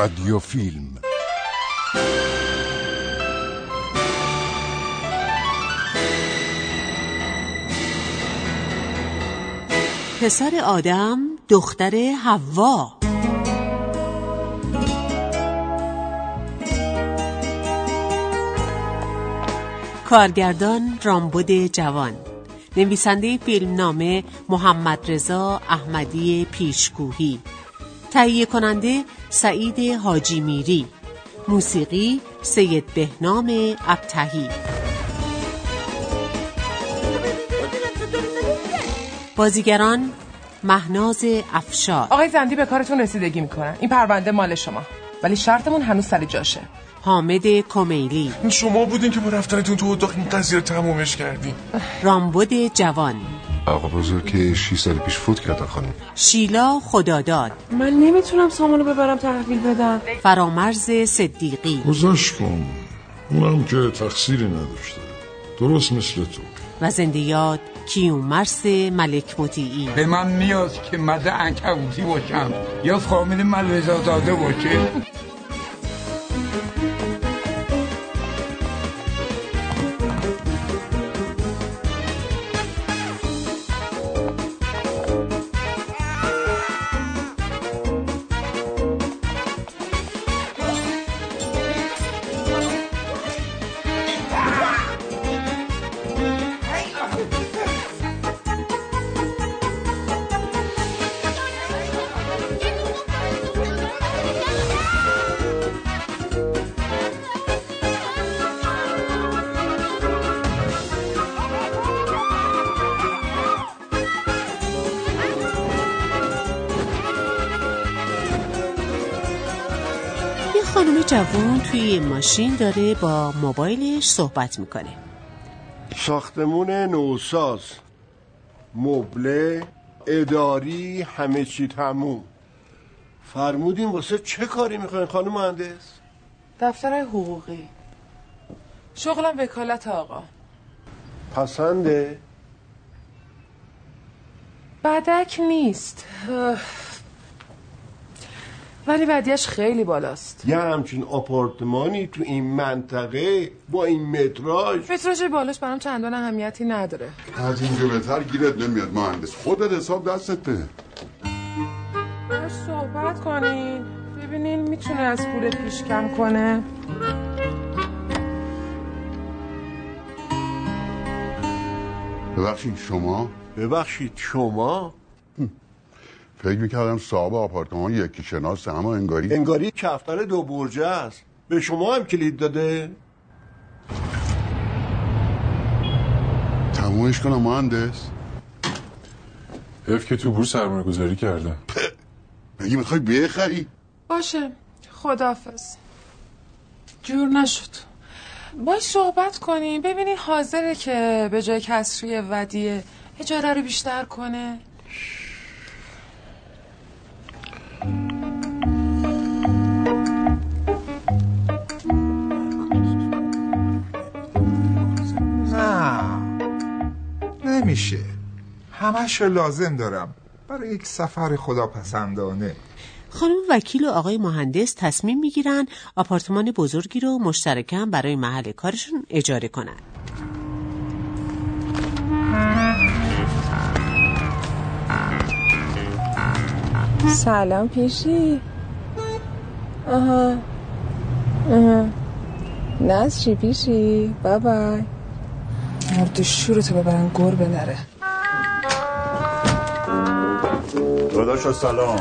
رادیو فیلم. پسر آدم دختر حوا. کارگردان رامبد جوان. نویسنده فیلمنامه محمد رضا احمدی پیشگوهی تهیه کننده سعید حاجی میری. موسیقی سید بهنام ابتهی. بازیگران مهناز افشار. آقای زندی به کارتون رسیدگی می‌کنن. این پرونده مال شما. ولی شرطمون هنوز سر جاشه. حامد کمیلی. شما بودین که با رفتنتون تو اتاق این قضیه رو تمومش کردین. رامبد جوان. آقا بزرگ که 6 سال پیش فوت کردن خانم. شیلا خداداد. من نمی‌تونم سامانو ببرم تحویل بدم فرامرز صدیقی. گذاشت کن. اونم که تقصیری نداشته. درست مثل تو. و زندیات کیومرس ملک مطیعی. به من نیاز که مده انکبوتی باشم یا فامیل من رضا باشه. توی ماشین داره با موبایلش صحبت می‌کنه. ساختمون نوساز مبله اداری همه چی تموم. فرمودین واسه چه کاری می‌خواین خانم مهندس؟ دفتر حقوقی. شغلم وکالت آقا. پسنده؟ بدک نیست. اه. ولی ودیش خیلی بالاست. یه همچین آپارتمانی تو این منطقه با این متراژ. متراژ بالاش برام چندان اهمیتی نداره. از اینجا بهتر گیرت نمیاد مهندس. خودت حساب دستته. صحبت کنین. ببینین می‌تونه از پول پیش کم کنه. ببخشید شما؟ ببخشید شما؟ فکر می‌کردم صاحب آپارتمان یکی شناس اما انگاری انگاری کفتر دو برجه است. به شما هم کلید داده؟ تمومش کنم مهندس. حیف که تو بور سرمایه گذاری کردم. مگه می‌خوای بخری؟ باشه. خدافز جور نشد. باش صحبت کنیم ببینین حاضره که به جای کسری ودیه اجاره رو بیشتر کنه. نمیشه. همش رو لازم دارم. برای یک سفر خداپسندانه. خانم وکیل و آقای مهندس تصمیم می‌گیرن آپارتمان بزرگی رو مشترکاً برای محل کارشون اجاره کنن. سلام پیشی. آها. آها. نصری پیشی. بای بای مرد شورتو ببرن گربه نره داداش سلام.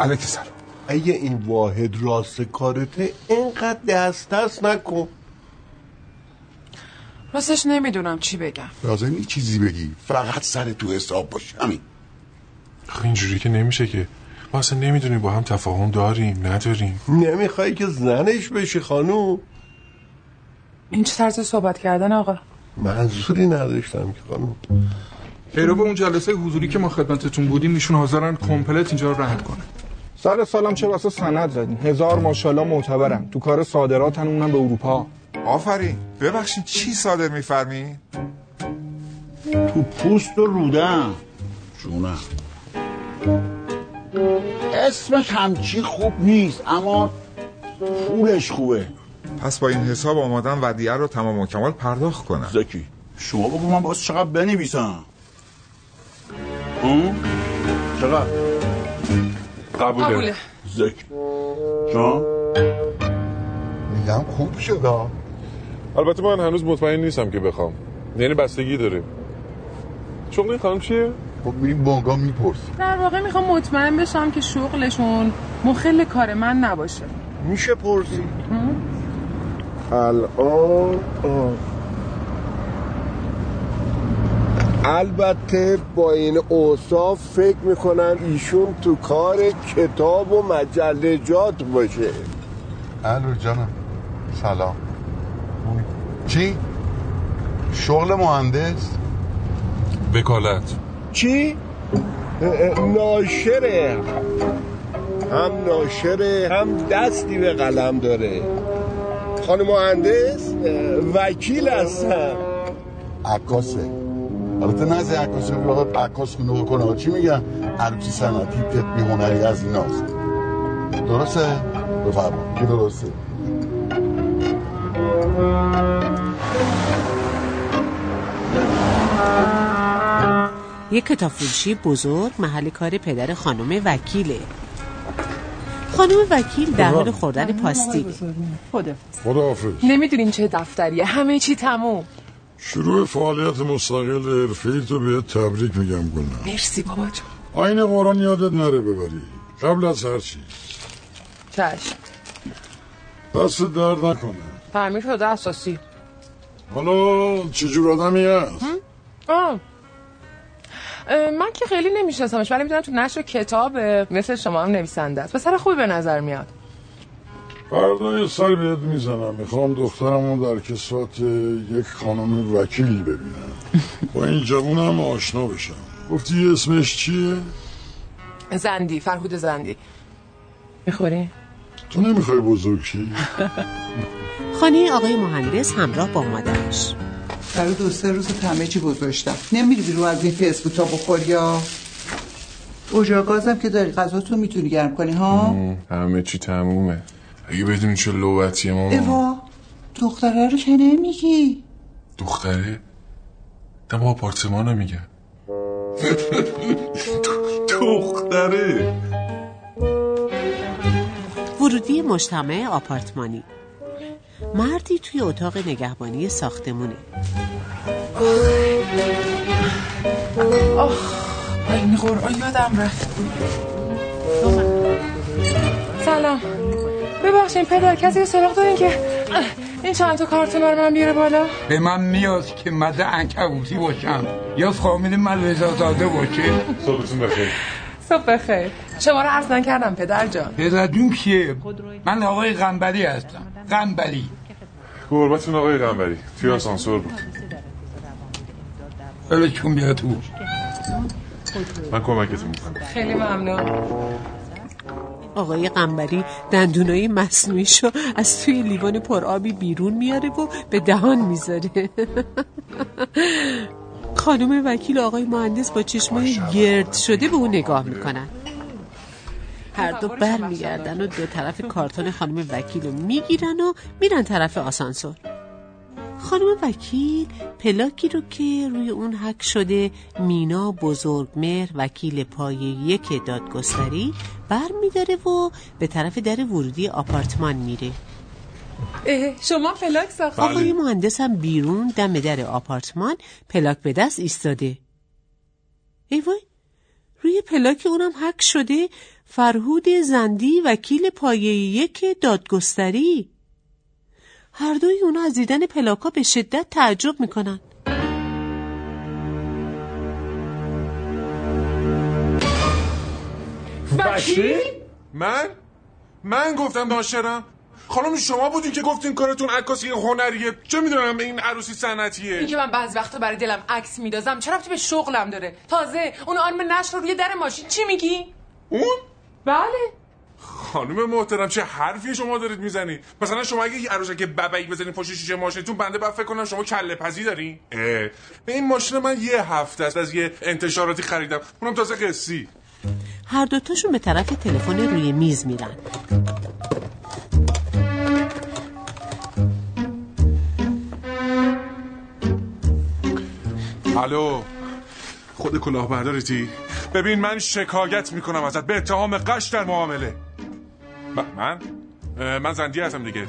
علیک سلام. اگه این واحد راست کارته اینقدر دست دست نکن. راستش نمی‌دونم چی بگم. لازم نیست چیزی بگی. فقط سر تو حساب باش. همین. خب اینجوری که نمیشه که. ما اصلا نمی‌دونیم با هم تفاهم داریم نداریم. نمی‌خوای که زنش بشی خانوم. این چه طرز صحبت کردن آقا؟ منظوری نداشتم که خانوم پیرو به اون جلسه حضوری که ما خدمتتون بودیم ایشون حاضرن کمپلت اینجا رو رد کنه سال سالم چه واسه سند زدین؟ هزار ماشاءالله معتبرم تو کار صادراتن اونم به اروپا. آفرین. ببخشید چی صادر میفرمی؟ تو پوست و رودم جونم. اسمش همچی خوب نیست اما پولش خوبه. پس با این حساب آمادن ودیعه رو تمام و کمال پرداخت کنم. زکی شما بگو من باز چقدر بنویسم؟ اون چقدر؟ قبوله, قبوله. زکی. جان؟ میگم خوب شد البته من هنوز مطمئن نیستم که بخوام. یعنی بستگی داره شغل این خانم چیه؟ خب میریم بانگا می‌پرسی در واقع می‌خوام مطمئن بشم که شغلشون مخل کار من نباشه. میشه پرسی الان آه. البته با این اوصاف فکر می‌کنم ایشون تو کار کتاب و مجلجات باشه الو جانم سلام چی؟ شغل مهندس؟ وکالت چی؟ ناشره هم ناشره هم دستی به قلم داره خانم مهندس وکیل هستم. عکاسه. البته نه از عکاسی بخواد عکاس خونه بکنه چی میگن؟ عروسی صنعتی تطبی هنری از ایناست درسته؟ بفرما کی درسته. یک کتاب فروشی بزرگ محل کار پدر خانم وکیله. خانم وکیل در حال خوردن پاستیل خداحافظ نمی‌دونین چه دفتریه. همه چی تموم. شروع فعالیت مستقل حرفه‌ای تو بهت تبریک میگم گلنم مرسی بابا جان. آین قرآن یادت نره ببری. قبل از هر چیز چشم. دست درد نکنه. تعمیر شده اساسی. حالا چجور آدمی هست؟ آه. من که خیلی نمیشناسمش ولی می‌دونم تو نشر کتاب مثل شما هم نویسنده است. پسر خوبی به نظر میاد. فردا یه سر بهت می‌زنم. می‌خوام دخترمو در کسوت یک خانم وکیل ببینم. با این جوونم آشنا بشم. گفتی اسمش چیه؟ زندی فرهود زندی. می‌خوری؟ تو نمی‌خوای بزرگ شی؟ خانه آقای مهندس همراه با مادرش. برای دو سه روز همه چی گذاشتم. نمیری بیرون از این فیسبوک تا بخوری یا؟ اجاقازم که داری غذا تو می‌تونی گرم کنی ها؟ همه چی تمومه. اگه بدونی چه لوبتیه ماما. ایوا دختره رو چه نمیگی. دختره؟ دم آپارتمانو میگم دختره. ورودی مجتمع آپارتمانی. مردی توی اتاق نگهبانی ساختمونه. آخ این قرآن یادم رفت. سلام. ببخشید پدر کسی رو سراغ دارین که این چند تا کارتون رو من بیاره بالا؟ به من میاد که مده انکبوتی باشم. یا فامیل من رضازاده باشه. صبحتون بخیر. صبح بخیر. شما رو عرض نکردم پدر جان. پدرجون کیه؟ من آقای غنبری هستم. غنبری قربتون آقای قنبری توی آسانسور بود. ولشون بیا تو. من کمکتون می‌کنم. خیلی ممنون. آقای قنبری دندونای مصنوعیشو از توی لیوان پرآبی بیرون میاره و به دهان می‌ذاره. خانم وکیل و آقای مهندس با چشمای گرد شده به اون نگاه می‌کنن. هر دو بر میگردن و دو طرف کارتون خانم وکیل رو می‌گیرن و میرن طرف آسانسور. خانم وکیل پلاکی رو که روی اون حک شده مینا بزرگمهر وکیل پای یک دادگستری بر میداره و به طرف در ورودی آپارتمان میره. شما فلاک ساخت آقای مهندس هم بیرون دم در آپارتمان پلاک به دست ایستاده. ای وای روی پلاک اونم حک شده فرهود زندی وکیل پایه یک دادگستری. هر دوی اونا از دیدن پلاکا به شدت تعجب می‌کنن. وکیل؟ من؟ من گفتم ناشرم. خانم شما بودین که گفتین کارتون عکاسی هنریه. چه می‌دونم این عروسی صنعتیه. اینکه من بعض وقتا برای دلم عکس میدازم چرا به شغلم داره؟ تازه اون آرم نشر رو روی در ماشین چی میگی؟ اون؟ بله. خانم محترم چه حرفی شما دارید می‌زنید مثلا شما اگه یه عروسک ببعی بزنید پشت شیشه ماشینتون بنده بعد فکر کنم شما کله پزی دارین اه. این ماشین من یه هفته است از یه انتشاراتی خریدم. اونم تازه قصی. هر دوتاشون به طرف تلفن روی میز میرن. الو. خود کلاهبردارتی؟ ببین من شکایت می‌کنم ازت. به اتهام قش در معامله. من؟ من زندی هستم دیگه.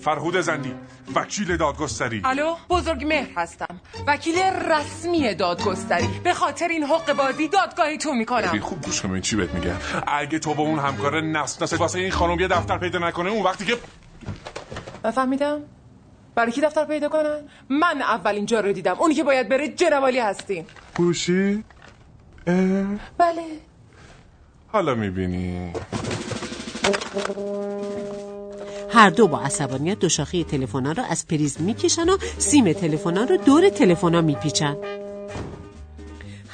فرهود زندی. وکیل دادگستری. الو بزرگ مهر هستم. وکیل رسمی دادگستری. به خاطر این حق بازی دادگاهیتون ببین می‌کنم. خوب گوش کن چی بهت میگه اگه تو با اون همکار نس نس واسه این خانم یه دفتر پیدا نکنه اون وقتی که نفهمیدم برای کی دفتر پیدا کنن؟ من اولین جا رو دیدم. اونی که باید بره جنوالی هستین گوشی اه، بله. حالا می‌بینی. هر دو با عصبانیت دو شاخه تلفن‌ها را از پریز می‌کشن و سیم تلفن‌ها رو دور تلفن‌ها میپیچن.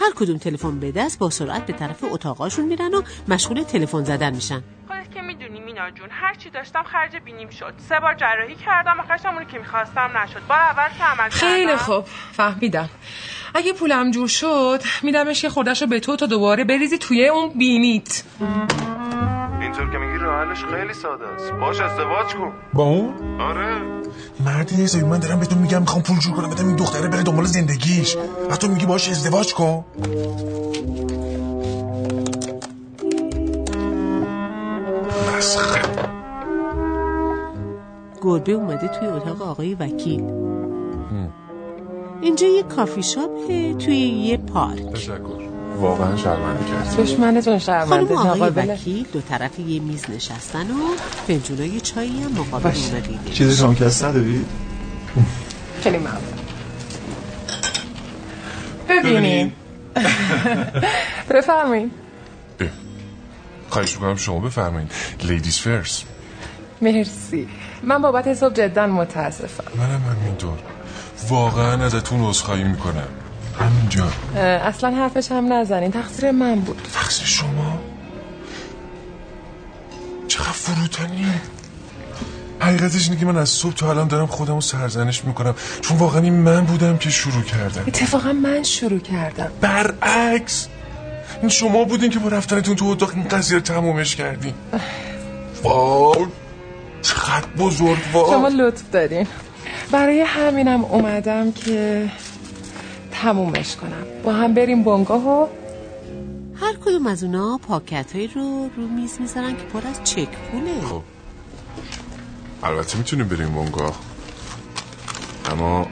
هر کدوم تلفن به دست با سرعت به طرف اتاقاشون میرن و مشغول تلفن زدن میشن. خودت که می‌دونی مینا جون هر چی داشتم خرج بینیم شد. سه بار جراحی کردم آخرش هم اونی که می‌خواستم نشد. بار اول که عمل خیلی خوب فهمیدم. اگه پولم جور شد میدمش یه خوردش رو به تو تا دوباره بریزی توی اون بینیت. اینطور که میگی راه حلش خیلی ساده است. باش ازدواج کن. با اون؟ آره. مردی حسابی من دارم بهتون میگم می‌خوام پول جور کنم بدم این دختره بره دنبال زندگیش. و تو میگی باش ازدواج کن. مسخره. گربه اومده توی اتاق آقای وکیل. اینجا یه کافی شاپه توی یه پارک. تشکر. واقعا شرمنده کردی دشمنتون خانم شرمنده آقای ناقابل وکیل دو طرف یه میز نشستن و فنجونای چایی هم مقابل اونا دیده چیزی کام کس نداری؟ خیلی ممنون. ببینین بفرمایین خواهش می‌کنم شما بفرمایید. لیدیز فرست مرسی. من بابت حساب جدا متاسفم. منم همینطور. واقعا ازتون عذرخواهی می‌کنم. همینجا. اصلا حرفش هم نزنین. تقصیر من بود. تقصیر شما؟ چقدر فروتنی حقیقتش اینه که من از صبح تا الان دارم خودم رو سرزنش می‌کنم. چون واقعا این من بودم که شروع کردم. اتفاقا من شروع کردم. برعکس. این شما بودین که با رفتنتون تو اتاق این قضیه رو تمومش کردین. واو چقدر بزرگ شما واو لطف دارین. برای همینم اومدم که تمومش کنم. با هم بریم بنگاه و هر کدوم از اونا پاکت هایی رو رو میز می‌ذارن که پر از چک پوله. خب. البته می‌تونیم بریم بونگاه اما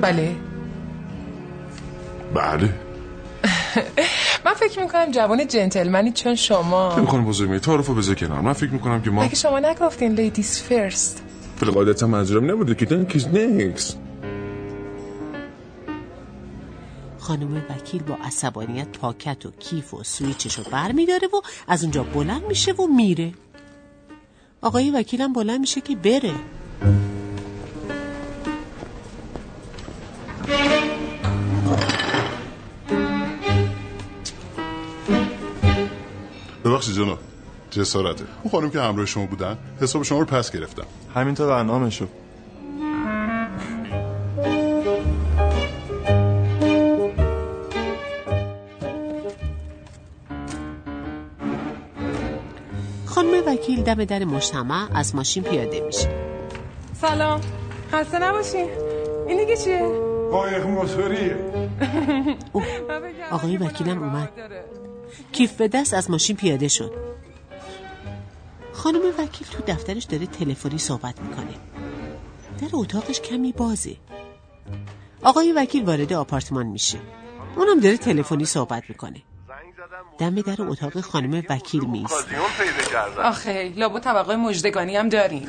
بله. بله. من فکر می‌کنم جوان جنتلمنی چون شما. نمی‌خوام بزرگ میگه تعارف رو بذار کنار. من فکر می‌کنم که ما اگه شما نگفتین ladies first فیل قاعدتا منظورم نبوده که donkeys next. خانم وکیل با عصبانیت پاکت و کیف و سویچش رو بر میداره و از اونجا بلند میشه و میره. آقای وکیلم بلند میشه که بره. ببخشید جناب. جسارته اون خانم که همراه شما بودن حساب شما رو پس گرفتم همینطور انعامشو خانم وکیل دم در مجتمع از ماشین پیاده میشه. سلام. خسته نباشین. این دیگه چیه؟ قایق موتوریه. آقای وکیلم اومد. کیف به دست از ماشین پیاده شد. خانم وکیل تو دفترش داره تلفنی صحبت می‌کنه. در اتاقش کمی بازه. آقای وکیل وارد آپارتمان میشه. اونم داره تلفنی صحبت می‌کنه. دم در اتاق خانم وکیل کردم آخه لابو طبقه مجدگانی هم داریم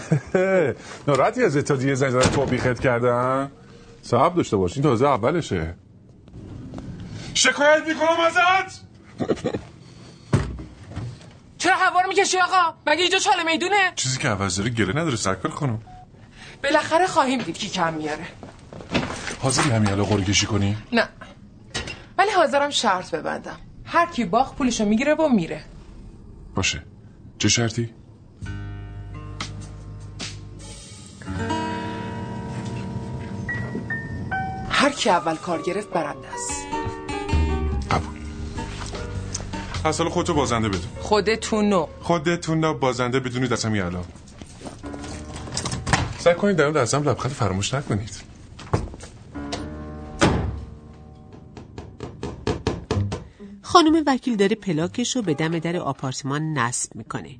ناراحتی از اتحادیه زنگ زدن توبیخت کردن؟ صبر داشته باشین تازه اولشه. شکایت می‌کنم ازت! چرا هوا رو می‌کشی آقا؟ مگه اینجا چاله می‌دونه؟ چیزی که عوض داره گله نداره سرکار خانم. بالاخره خواهیم دید کی کم میاره. حاضری همین حالا قرعه کشی کنی؟ نه. ولی حاضرم شرط ببندم. هر کی باخت پولشو می‌گیره و میره. باشه. چه شرطی؟ هر کی اول کار گرفت برنده است. حالا خودتو بازنده بدون. خودتونو. خودتون رو بازنده بدونید از همین الان. سعی کنید در اون هم لبخند فراموش نکنید. خانم وکیل داره پلاکش رو به دم در آپارتمان نصب می‌کنه.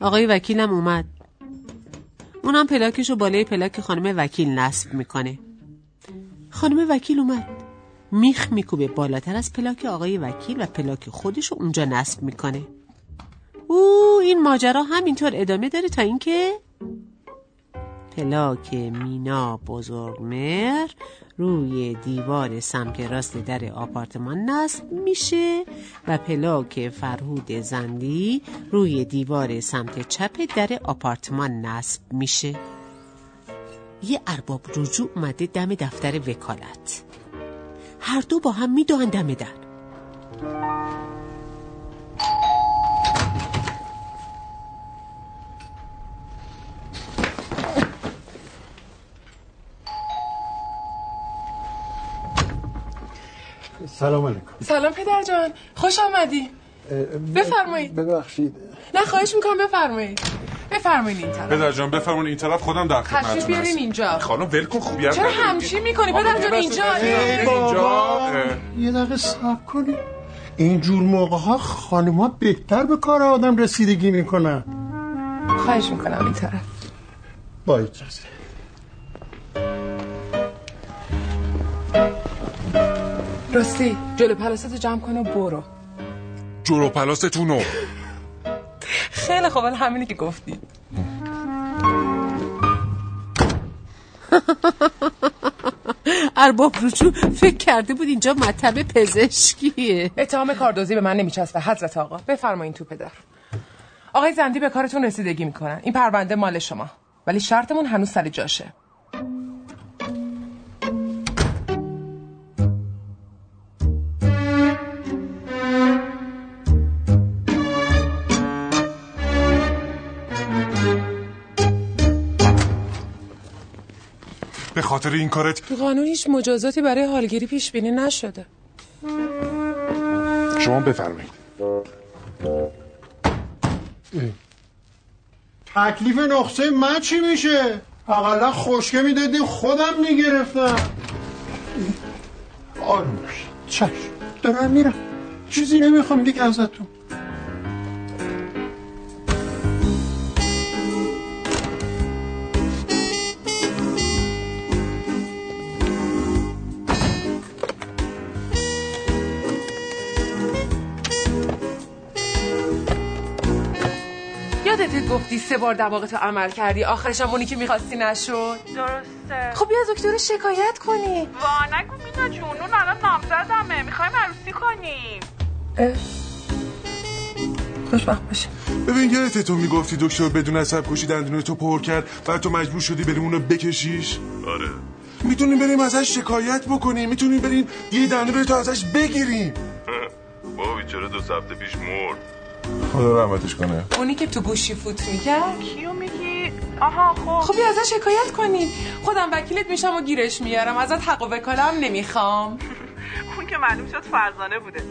آقای وکیلم اومد. اونم پلاکش رو بالای پلاک خانم وکیل نصب می‌کنه. خانم وکیل اومد. میخ میکوبه بالاتر از پلاک آقای وکیل و پلاک خودش رو اونجا نصب می‌کنه. او این ماجرا همینطور ادامه داره تا اینکه پلاک مینا بزرگمر روی دیوار سمت راست در آپارتمان نصب میشه و پلاک فرهود زندی روی دیوار سمت چپ در آپارتمان نصب میشه. یه ارباب رجوع اومده دم دفتر وکالت. هر دو با هم میدوهن دم در سلام علیکم. سلام پدر جان. خوش آمدی. بفرمایید. ببخشید. نه خواهش می‌کنم بفرمایید. بفرمایید این طرف. پدر جان بفرمون این طرف خودم در تشریف خدمتتون بیارین هستم. اینجا. خانم ول کن خوبی چرا. همچی می‌کنی؟ پدر جان اینجا. ای بابا. یه دقیقه صبر کنی. اینجور موقع ها خانما بهتر به کار آدم رسیدگی می‌کنن. خواهش می‌کنم این طرف. با اجازه. راستی جلو پلاستو جمع کن و برو. جلو پلاستتونو. خیلی خوب همینی که گفتی. ارباب رجوع فکر کرده بود اینجا مطب پزشکیه. اتهام کاردوزی به من نمیچسبه حضرت آقا. بفرمایین تو پدر. آقای زندی به کارتون رسیدگی می‌کنن این پرونده مال شما. ولی شرطمون هنوز سر جاشه. به خاطر این کارت؟ تو قانون هیچ مجازاتی برای حالگیری پیش بینی نشده. شما بفرمایید. تکلیف نقصه من چی میشه؟ اقلا خشکه می‌دادیم خودم می‌گرفتم. آروم چشم. دارم میرم. چیزی نمی‌خوام دیگه ازتون. گفتی سه بار دماغتو عمل کردی. آخرش هم اونی که می‌خواستی نشد. درسته. خب بیا از دکتر شکایت کنی. وا نگو مینا جون اون الان نامزدمه. می‌خوایم عروسی کنیم. خوشبخت باشه ببین یادت تو می‌گفتی دکتر بدون عصب کشی دندون تو پر کرد. بعد تو مجبور شدی بریم اونو بکشیش؟ آره. می‌تونیم بریم ازش شکایت بکنیم. می‌تونیم بریم یه دندون تو ازش بگیریم. بابا بیچاره دو هفته پیش مرد؟ خدا رحمتش کنه. اونی که تو گوشی فوت می‌کرد؟ کیو میگی؟ آها خب. خب بیا ازش شکایت کنی. خودم وکیلت میشم و گیرش میارم ازت حق و وکالم نمی‌خوام. اون که معلوم شد فرزانه بوده.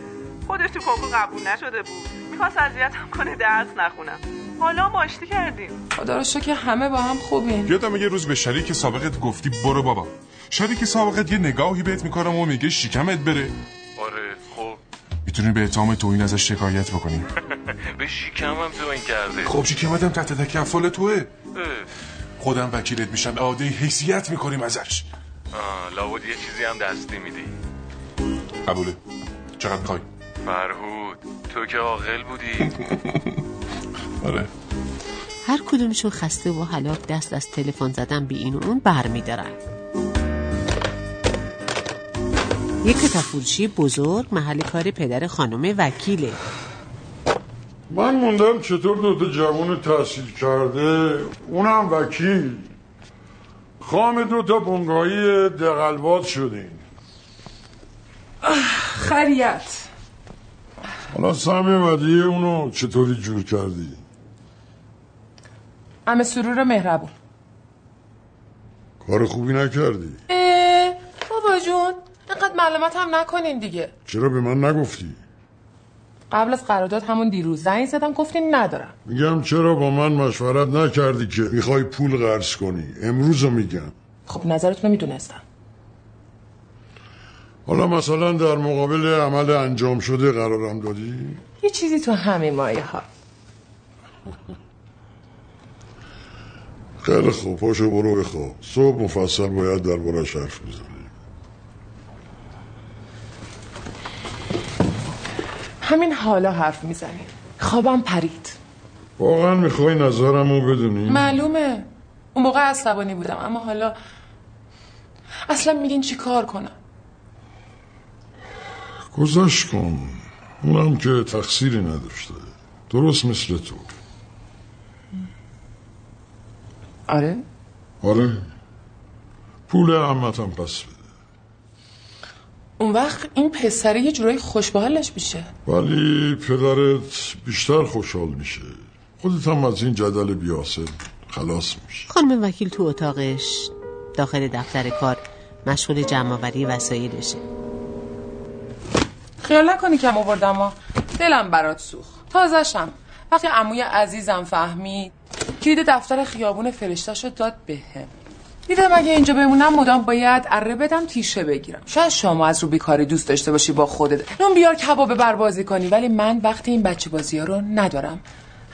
خودش تو کنکور قبول نشده بود. می‌خواست اذیتم کنه درس نخونم. حالا ما آشتی کردیم. خدا رو شکر همه با هم خوبیم. یادم یه روز به شریک سابقت گفتی برو بابا. شریک سابقت یه نگاهی بهت می‌کنم و میگه شکمت بره. آره خب می‌تونی به اتهام توهین ازش شکایت بکنی. به شیکم هم تو این کرده. خب شکمتم تحت تکفل توه. خودم وکیلت میشم. عاده حیثیت می‌کنیم ازش. آه لابد یه چیزی هم دستی میدی. قبوله. چقدر می‌خوای؟ فرهود تو که عاقل بودی. آره. هر کدومشون خسته و هلاک دست از تلفن زدن به این و اون بر یک کتاب فروشی بزرگ محل کار پدر خانم وکیله. من موندم چطور دوتا جوان تحصیل کرده. اونم وکیل. خام دوتا بنگاهی دقلبات شدین خریت. حالا سهم ودیه اونو چطوری جور کردی؟ همه سرور مهربون. کار خوبی نکردی؟ اه بابا جون. اینقدر معلومات هم نکنین دیگه. چرا به من نگفتی؟ قبل از قرارداد همون دیروز زنگ زدم گفتین ندارم. میگم چرا با من مشورت نکردی که می‌خوای پول قرض کنی؟ امروز رو میگم. خب نظرتون می‌دونستم. حالا مثلا در مقابل عمل انجام شده قرارم دادی؟ یه چیزی تو همین مایه ها. خیلی خوب پاشو برو بخواب. صبح مفصل باید در برش حرف بزنی همین حالا حرف می‌زنی. خوابم پرید. واقعا می‌خوای نظرمو بدونی؟ معلومه. اون موقع عصبانی بودم اما حالا اصلا میگین چی کار کنم؟ گذشت کن. اونم که تقصیری نداشته. درست مثل تو. آره؟ آره. پول عمتم پس بده. اون وقت این پسره یه جورایی خوشبالش میشه. ولی پدرت بیشتر خوشحال میشه. خودت هم از این جدل بیاسل خلاص میشه خانم وکیل تو اتاقش داخل دفتر کار مشغول جمعآوری وسایلشه. خیال نکنی کم آوردم ها دلم برات سوخت. تازشم وقتی عموی عزیزم فهمید کلید دفتر خیابون فرشتاشو داد بهم. به دیدم اگه اینجا بمونم مدام باید اره بدم تیشه بگیرم. شاید شما از رو بیکاری دوست داشته باشی با خودت. نون بیار کباب بربازی کنی ولی من وقتی این بچه بازی ها رو ندارم.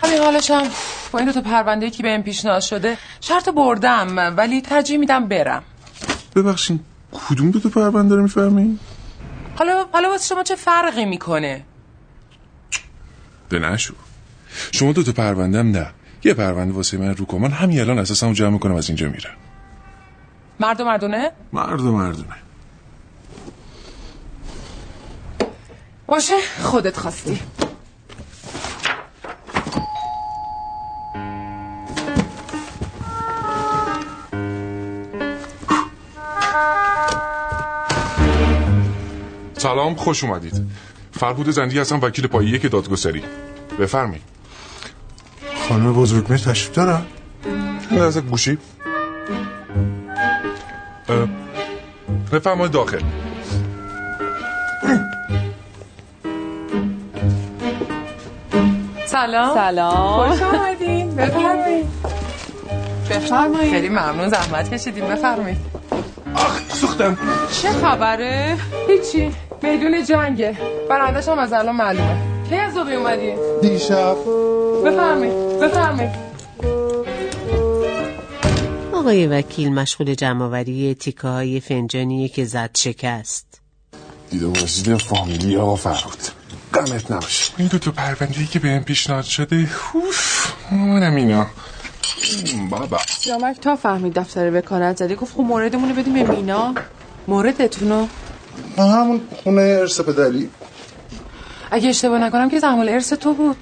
همین حالشم با این دو تا پرونده که به این پیشنهاد شده شرط بردم ولی ترجیح میدم برم. ببخشین کدوم دو تا پرونده رو می‌فهمی؟ حالا حالا واسه شما چه فرقی می‌کنه؟ به نشو. شما دو تا پرونده هم نه. یه پرونده واسه من رو کن من همین الان اساسمو جمع می‌کنم از اینجا میرم. مرد و مردونه؟ مرد و مردونه. باشه خودت خواستی. سلام خوش اومدید. فربود زندگی هستم وکیل پایی یک دادگستری. بفرمایید. خانم بزرگمیر تشریف دارن؟ از گوشی. بفرمایید داخل. سلام. سلام. خوش آمدین بفرمایید. بفرمایید. خیلی ممنون. زحمت کشیدین. بفرمایید. سوختم. چه خبره؟ هیچی. میدون جنگه. برندش هم از الان معلومه. کی از دوبی اومدی؟ دیشب. بفرمایید. بفرمایید. آقای وکیل مشغول جمعآوری تیکه های فنجانیه که زد شکست. دیدم رسیده فامیلی آقا فرود غمت نباشه این دو تا پرونده ای که به این پیشنهاد شده اوف منم اینا. بابا. سیامک تا فهمید دفتر وکالت زدی گفت خب موردمون رو بدیم به مینا. موردتونو؟ همون خونه ارث پدری. اگه اشتباه نکنم که زحمال ارث تو بود.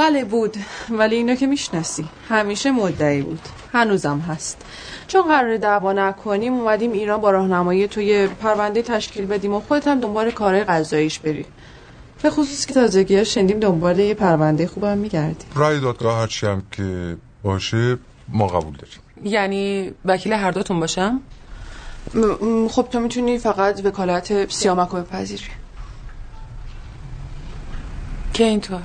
بله بود ولی اینو که می‌شناسی. همیشه مدعی بود. هنوزم هست. چون قرار دعوا نکنیم اومدیم ایران با راهنمایی توی پرونده تشکیل بدیم و خودت هم دنبال کارهای قضاییش بری به خصوص که تازگی ها شنیدیم دنبال یه پرونده خوبم میگردی رای دادگاه هرچی هم که باشه ما قبول داریم. یعنی وکیل هر دوتون باشم خب تو می‌تونی فقط وکالت سیامک رو بپذیری. که اینطور؟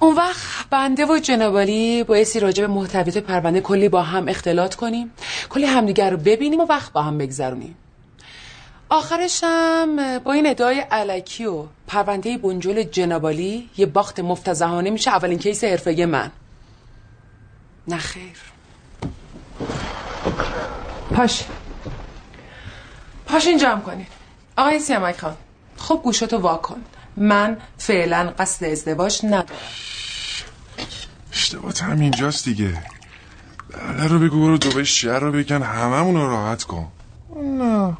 اون وقت بنده و جنابالی بایستی راجع به محتویات پرونده کلی با هم اختلاط کنیم کلی همدیگر رو ببینیم و وقت با هم بگذرونیم. آخرش هم با این ادعای علکی و پرونده بنجل جنابالی یه باخت مفتزهانه میشه اولین کیس حرفه من. نه خیر. پاش. پاشین جمع کنید. آقای سیامک خان خب گوشتو وا کن. من فعلا قصد ازدواج ندارم. اشتباهت هم اینجاست دیگه. بله رو بگو برو دوبه شهر رو بکن هممون رو راحت کن. نه.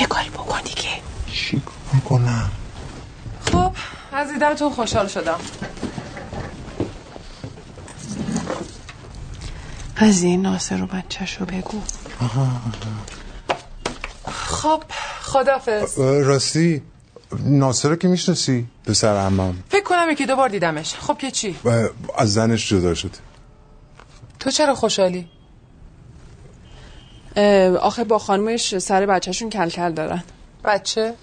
یه کاری بکن دیگه. چی می‌کنم؟ خب از دیدنتون خوشحال شدم. از این ناصر و بچهش رو بگو خب خدافز راستی ناصر رو که می‌شناسی؟ پسر عمم فکر کنم یکی دو بار دیدمش. خب که چی؟ از زنش جدا شده تو چرا خوشحالی؟ آخه با خانمش سر بچهشون کل کل دارن. بچه؟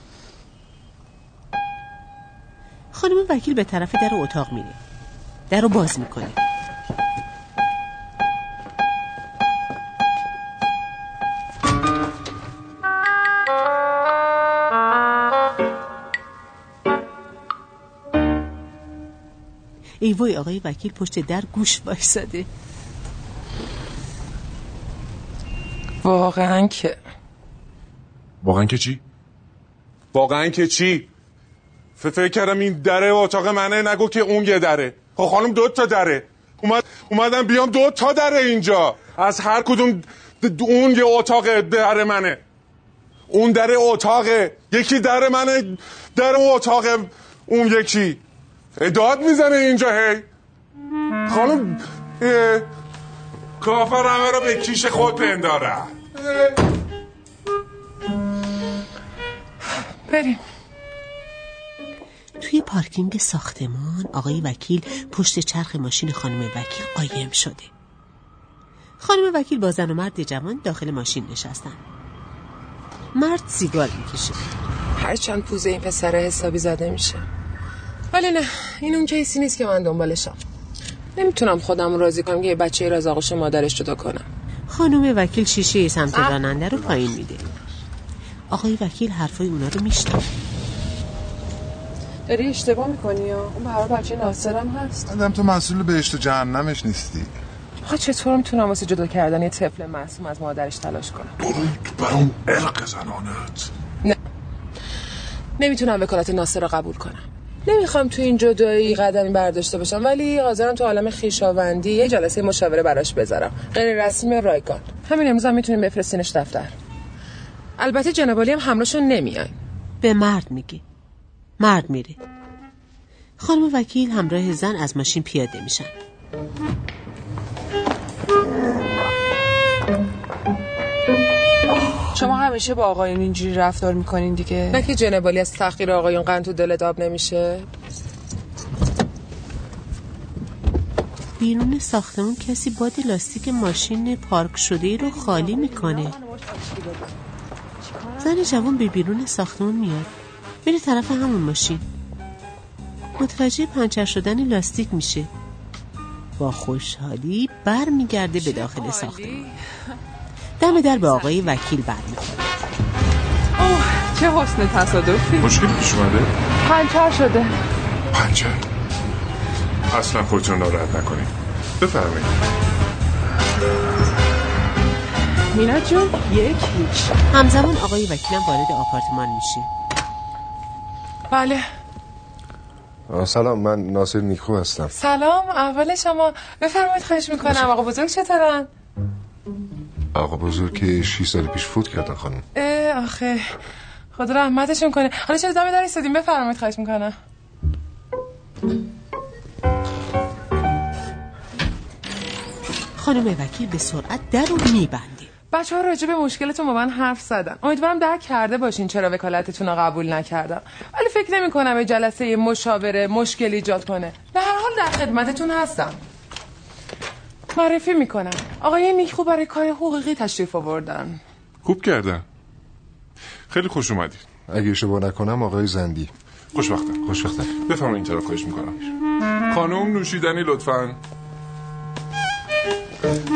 خانم وکیل به طرف در اتاق میره. در رو باز می‌کنه. ای وای آقای وکیل پشت در گوش وایساده. واقعا که واقعا که چی؟ واقعا که چی؟ ف- فکر کردم این دره اتاق منه نگو که اون یه دره. خب خانم دو تا دره. اومد اومدم بیام دو تا دره اینجا. از هر کدوم د- د- اون یه اتاق در منه. اون در اتاقه. یکی در منه در اتاق اون یکی. داد می‌زنه اینجا هی. خانم کافر همه رو به کیش خود پنداره بریم. توی پارکینگ ساختمان آقای وکیل پشت چرخ ماشین خانم وکیل قایم شده. خانم وکیل با زن و مرد جوان داخل ماشین نشستن. مرد سیگار می‌کشه. هرچند پوزه این پسر حسابی زده میشه. ولی نه این اون کیسی نیست که من دنبالشم. نمی‌تونم خودم رو راضی کنم که یه بچه را از آغوش مادرش جدا کنم. خانم وکیل شیشه سمت راننده رو پایین میده. آقای وکیل حرفای اونا رو میشنوه. داری اشتباه می‌کنی یا؟ اون برای بچه ناصرم هست. آدم تو مسئول بهشت و جهنمش نیستی. آقا چطور می‌تونم واسه جدا کردن یه طفل معصوم از مادرش تلاش کنم؟ بر اون ارق زنانت. نه. نمی‌تونم وکالت ناصر رو قبول کنم. نمی‌خوام تو این جدایی قدمی برداشته باشم ولی حاضرم تو عالم خیشاوندی یه جلسه مشاوره براش بذارم. غیر رسمی رایگان. همین امروز هم می‌تونیم بفرستینش دفتر. البته جنابالی هم همراهشون نمیان به مرد میگه مرد میره خانم وکیل همراه زن از ماشین پیاده میشن. شما همیشه با آقایون اینجوری رفتار می‌کنین دیگه؟ نه که جنابالی از تحقیر آقایون قند تو دل داب نمیشه. بیرون ساختمون کسی باد لاستیک ماشین پارک شده ای رو خالی می‌کنه. زن جوان به بیرون ساختمون میاد. میره طرف همون ماشین. متوجه پنچر شدن لاستیک میشه. با خوشحالی بر میگرده به داخل ساختمون. دم در به آقای وکیل برمیخوره. اوه چه حسن تصادفی. مشکل پیش اومده؟ پنچر شده. پنچه اصلا خودتون ناراحت نکنید. بفرمایید. مینا جون یک هیچ. همزمان آقای وکیلم وارد آپارتمان میشه بله. سلام من ناصر نیکو هستم. سلام اول شما. بفرمایید خواهش می‌کنم. آقا بزرگ چطورن؟ آقا بزرگ که 6 سال پیش فوت کردن خانم. اه آخه. خدا رحمتشون کنه حالا چرا دم در ایستادیم بفرمایید خواهش می‌کنم. خانم وکیل به سرعت در رو میبنده بچه ها راجع به مشکلتون با من حرف زدن. امیدوارم درک کرده باشین چرا وکالتتون رو قبول نکردم. ولی فکر نمی کنم یه جلسه مشاوره مشکل ایجاد کنه. به هر حال در خدمتتون هستم. معرفی می‌کنم. آقای نیکو برای کار حقوقی تشریف آوردن. خوب کردن. خیلی خوش اومدید. اگه اشتباه نکنم آقای زندی. خوشبختم. خوشبختم. بفرمایید این طرف خواهش می‌کنم. خانم نوشیدنی لطفا.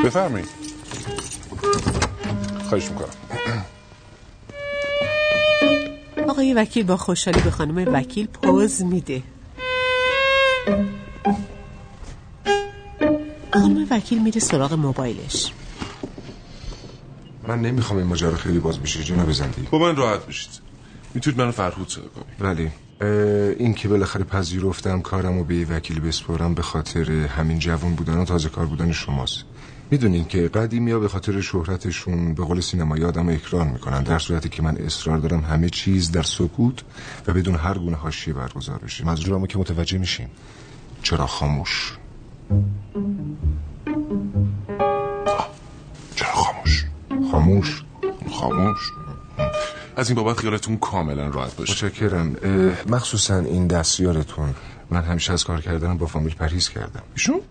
بفرمایید. خواهش می‌کنم. آقای وکیل با خوشحالی به خانم وکیل پوز میده. خانم وکیل میره سراغ موبایلش. من نمی‌خوام این ماجرا خیلی باز بشه جناب زندی با من راحت بشید. می‌تونید منو فرهود صدا کنید. بله. این که بالاخره پذیرفتم کارم و به یه وکیل بسپارم به خاطر همین جوان بودن و تازه کار بودن شماست. می‌دونین که قدیمی ها به خاطر شهرتشون به قول سینمایی آدم اکرار می‌کنن در صورتی که من اصرار دارم همه چیز در سکوت و بدون هر گونه حاشیه برگزار بشه. منظورمو که متوجه میشیم چرا خاموش؟ چرا خاموش؟ خاموش؟ خاموش؟ از این بابت خیالتون کاملا راحت باشه. متشکرم. مخصوصا این دستیارتون. من همیشه از کار کردنم با فامیل پرهیز کردم. ایشون؟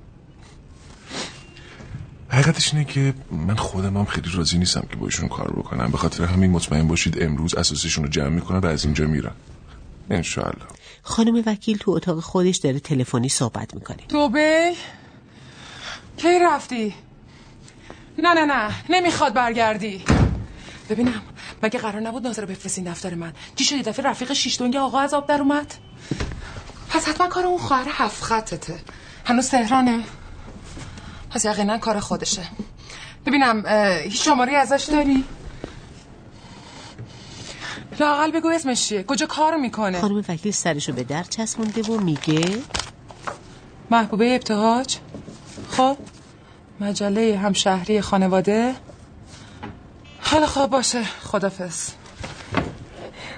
حقیقتش اینه که من خودم هم خیلی راضی نیستم که با ایشون کار بکنم. به خاطر همین مطمئن باشید امروز اساسشون رو جمع می‌کنم و از اینجا میرم انشاءالله. خانم وکیل تو اتاق خودش داره تلفنی صحبت می‌کنه. دوبه کی رفتی؟ نه نه نه. نمی‌خواد برگردی. ببینم مگه قرار نبود ناظر بفرستین دفتر من؟ چی شد؟ دفعه رفیق شیشتونگ آقا از آب در اومد؟ پس حتما کار اون خواهر هفت خطته هنوز تهرانه. پس یقینا کار خودشه. ببینم هیچ شماره ازش داری؟ لاقل بگو اسمش چیه؟ کجا کار می‌کنه؟ خانم وکیل سرشو به در چسبونده و میگه محبوبه ابتهاج. خب مجله همشهری خانواده. خیلی خوب باشه خدافز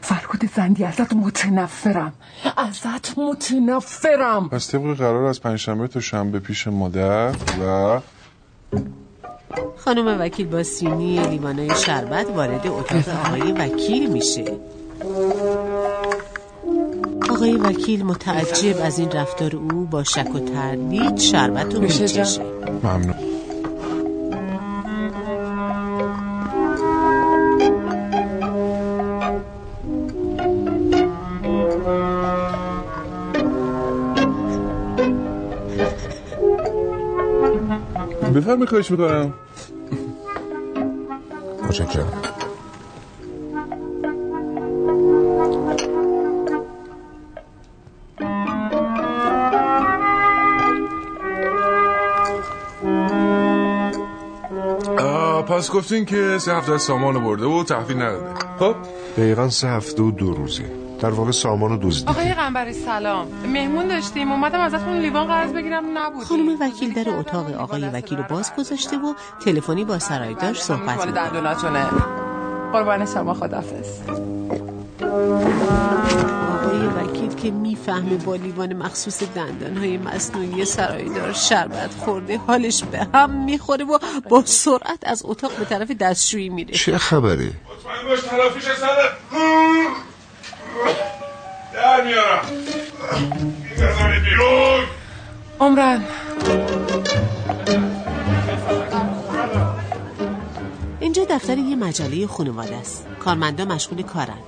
فرکود زندی ازت متنفرم. ازت متنفرم. پس طبق قرار از پنجشنبه تا شنبه پیش مادر و خانم وکیل با سینی لیوانای شربت وارد اتاق آقای وکیل میشه. آقای وکیل متعجب از این رفتار او با شک و تردید شربت رو. میچشه. ممنون. بفرمی خواهش می‌کنم متشکرم. پس گفتین که سه هفته از سامان برده و تحویل نداده. خب دقیقا سه هفته و دو روزه. در واقع سامان رو دزدید آقای قنبری سلام. مهمون داشتیم. اومدم ازتون لیوان قرض بگیرم. نبود خانم وکیل در اتاق آقای وکیل رو باز گذاشته و تلفنی با سرایدار صحبت مال می‌کنه. دندوناتونه قربان شما خدافز آقای وکیل که می‌فهمه با لیوان مخصوص دندانهای مصنوعی سرایدار شربت خورده حالش به هم می‌خوره و با سرعت از اتاق به طرف دستشویی میره چه خبره؟ مطمئن باش تلافیش سرت در میارم. بیرون عمرن اینجا دفتر یه مجله خانواده است. کارمندا مشغول کارن.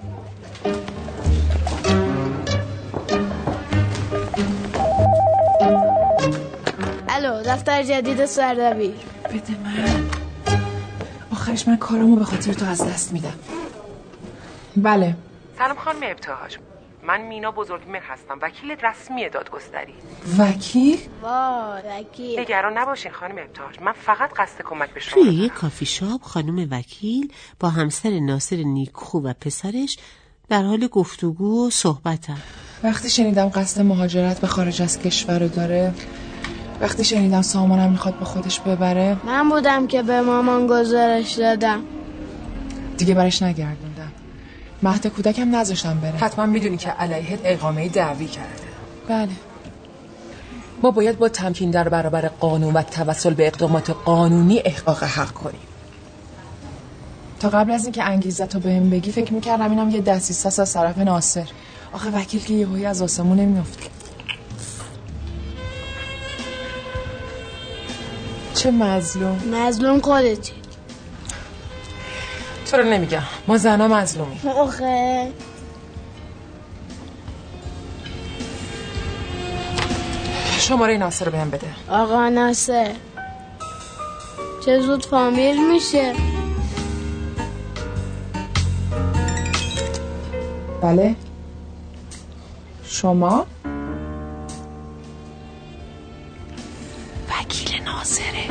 الو دفتر جدید سردبیر. بده من. آخرش من کارمو به خاطر تو از دست میدم. بله. سلام خانم ابتهاج. من مینا بزرگمهر هستم. وکیل رسمی دادگستری. وکیل؟ وای وکیل. نگران نباشین خانم ابتهاج. من فقط قصد کمک به شما توی. یک کافی شاپ خانم وکیل با همسر ناصر نیکخو و پسرش در حال گفتگو و صحبتن وقتی شنیدم قصد مهاجرت به خارج از کشور رو داره وقتی شنیدم سامانم می‌خواد با خودش ببره من بودم که به مامان گزارش دادم. دیگه برش نگردوندم مهد کودکم نذاشتم بره. حتما می‌دونی که علیهت اقامه دعوی کرده. بله. ما باید با تمکین در برابر قانون و توسل به اقدامات قانونی احقاق حق کنیم. تا قبل از اینکه انگیزت رو بهم بگی فکر می‌کردم اینم یه دستیساس از طرف ناصر. آخه وکیل که یهویی از آسمون نمیافته. چه مظلوم. مظلوم خودتی. تو رو نمیگم. ما زنا مظلومی آخه. شماره ناصر رو بهم بده. آقا ناصر. چه زود فامیل میشه. بله. شما؟ وکیل ناصره.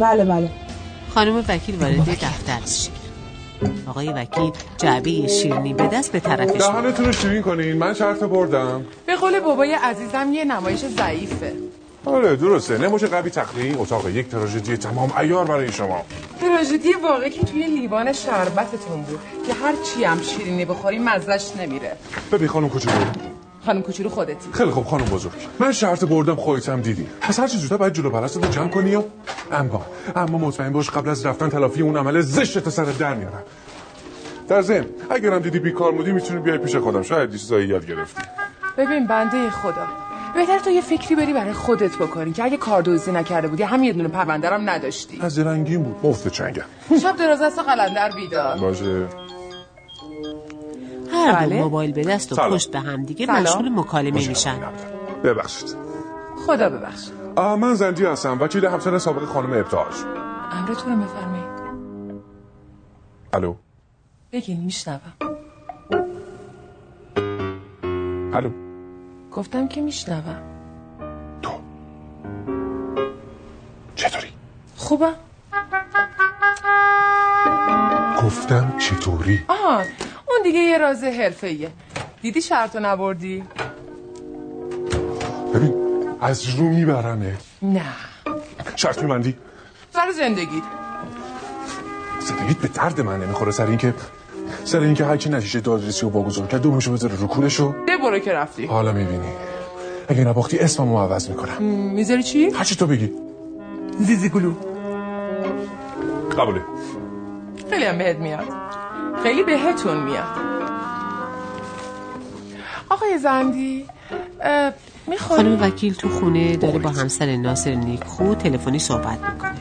بله بله. خانم وکیل وارد دفتر میشه. آقای وکیل جعبه شیرینی به دست به طرفش دهانتون رو شیرین کنین. من شرط بردم. به قول بابای عزیزم یه نمایش ضعیفه. آره درسته. نموش قوی تقلیه اتاق یک تراژدی تمام ایار برای شما. تراژدی واقعی که توی لیوان شربتتون بود که هر چی هم شیرینی بخوری مزش نمیره. ببین خانم کوچولو خانم کوچولو خودتی. خیلی خوب خانم بزرگ. من شرط بردم خودت هم دیدی. پس هر چی زودتر باید جلو پرست رو جمع کنی و اما اما مطمئن باش قبل از رفتن تلافی اون عمل زشت سر در میارم در ضمن اگرم دیدی بیکار بودی می‌تونی بیای پیش خودم. شاید چیزایی یاد گرفتی. ببین بنده خدا بهتر تو یه فکری بری برای خودت بکنی که اگه کار دزدی نکرده بودی هم یه دونه پرونده رو هم نداشتی. از رنگین بود مفت چنگم شب دراز است قلندر بیدار. باشه. هر دو بله. موبایل به دست و سلام. پشت به هم دیگه سلام. مشغول مکالمه میشن. ببخشید. خدا ببخش. من زندی هستم وکیل همسر سابق خانم ابتهاج امرتون رو بفرمایید. الو. بگین میشنوم. الو. گفتم که میشنوم. چطوری؟ خوبم. گفتم چطوری؟ آها اون دیگه یه راز حرفه‌ایه. دیدی شرطو نبردی؟ ببین از رو میبرنه. نه. شرط میبندی؟ سر زندگی. زندگیت به درد من نمی‌خوره سر اینکه سر اینکه هرکی نتیجه دادرسی رو واگذار کرد دومشو بذاره رو کولشو. ده برو که رفتی. حالا می‌بینی. اگه نباختی اسممو عوض می‌کنم. می‌ذاری چی؟ هرچی تو بگی. زیزی گلو. قبوله. خیلی هم بهت میاد. خیلی بهتون میاد. آقای زندی اه، می‌خوای خانم وکیل تو خونه داره با همسر ناصر نیکخو تلفنی صحبت می‌کنه.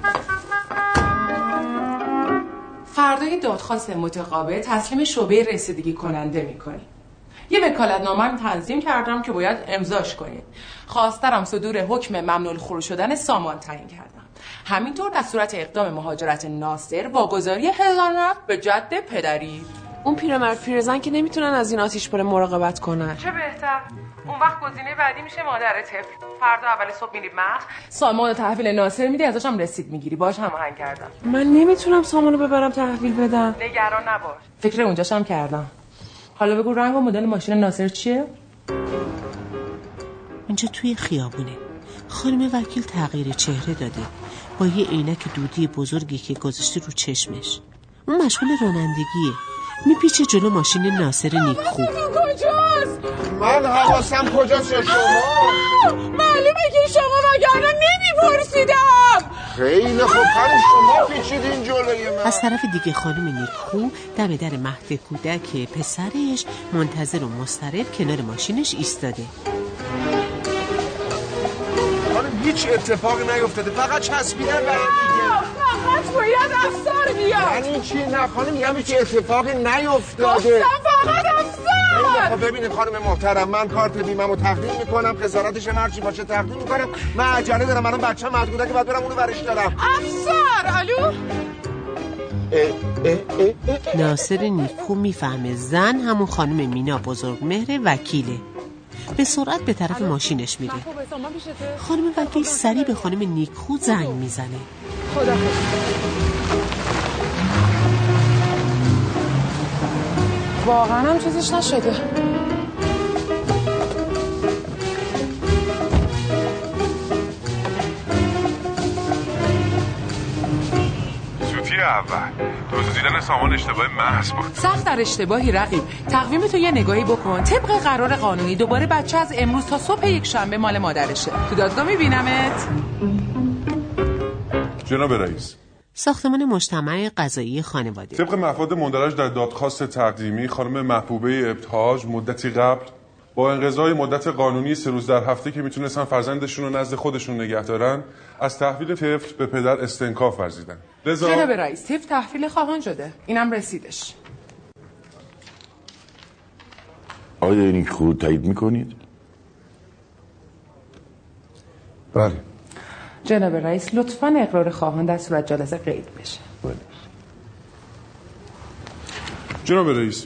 فردای دادخواست متقابل تسلیم شعبه رسیدگی کننده می‌کنی یه وکالت نامه تنظیم کردم که باید امضاش کنید. خواسترم صدور حکم ممنوع خروج شدن سامان تعیین کردم. همینطور در صورت اقدام مهاجرت ناصر واگذاری هزار نفت به جد پدری. اون پیرمرد پیرزن که نمی‌تونن از این آتیش پره مراقبت کنن. چه بهتر؟ اون وقت گزینه بعدی میشه مادر طفل. فردا اول صبح میری مغز. سامان رو تحویل ناصر میدی ازش هم رسید می‌گیری. باش هماهنگ کردم. من نمی‌تونم سامانو ببرم تحویل بدم. نگران نباش. فکر اونجاش هم کردم. حالا بگو رنگ و مدل ماشین ناصر چیه؟ اینجا توی خیابونه. خانم وکیل تغییر چهره داده. با یه عینک دودی بزرگی که گذاشته رو چشمش. اون مشغول رانندگیه. میپیچه جلو ماشین ناصر نیکخو کجاست؟ من حواسم کجاست شما؟ معلومه که شما وگرنه نمیپرسیدم. خیلی خوب. خانم شما پیچیدین جلوی من. از طرف دیگه خانم نیکخو دم در مهد کودک پسرش منتظر و مضطرب کنار ماشینش ایستاده. خانم هیچ اتفاقی نیفتاده. فقط چسبیدن هم دیگه. فقط باید افسار بیاد. یعنی چی؟ نه خانم میگم هیچ اتفاقی نیفتاده. گفتم فقط افسار. خب ببینید خانم محترم من کارت بیممو تقدیم می‌کنم خسارتش هم هرچی باشه تقدیم می‌کنم من عجله دارم منم بچه مدگوده که باید برم اونو برش دارم. افسار الو؟ ناصر نیکو می‌فهمه زن همون خانم مینا بزرگمهر وکیله. به سرعت به طرف ماشینش میره. خانم وکیل سریع به خانم نیکو زنگ می‌زنه. خدا واقعا هم چیزیش نشده. سوتی اول؟ دزدیدن سامان اشتباه محض بود. سخت در اشتباهی رقیب. تقویم تو یه نگاهی بکن. طبق قرار قانونی دوباره بچه از امروز تا صبح یک شنبه مال مادرشه. تو دادگاه میبینمت. جناب رئیس. ساختمان مجتمع قضایی خانواده. طبق مفاد مندرج در دادخواست تقدیمی خانم محبوبه ابتهاج مدتی قبل با انقضای مدت قانونی سه روز در هفته که می‌تونستن فرزندشون رو نزد خودشون نگه دارن از تحویل طفل به پدر استنکاف ورزیدن. لذا جناب رئیس طفل تحویل خواهان شده؟ اینم رسیدش. آیا این خود تایید می‌کنید؟ بله. جناب رئیس لطفا اقرار خواهان در صورت جلسه قید بشه. جناب رئیس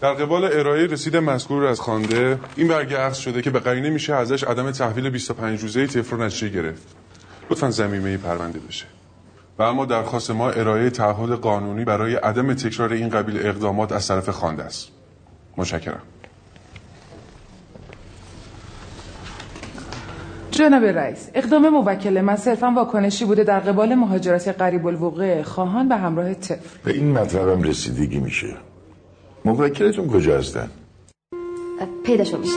در قبال ارائه رسید مذکور از خوانده این برگه اخذ شده که به قرینه میشه ازش عدم تحویل 25 روزه رو نتیجه گرفت. لطفا زمینه پرونده بشه. و اما درخواست ما ارائه تعهد قانونی برای عدم تکرار این قبیل اقدامات از طرف خوانده است. متشکرم. جناب رئیس اقدام موکل من صرفا واکنشی بوده در قبال مهاجرت قریب الوقوع خواهان به همراه طفل. به این مطلبم رسیدگی میشه. موکلتون کجا هستن؟ پیداشون میشه.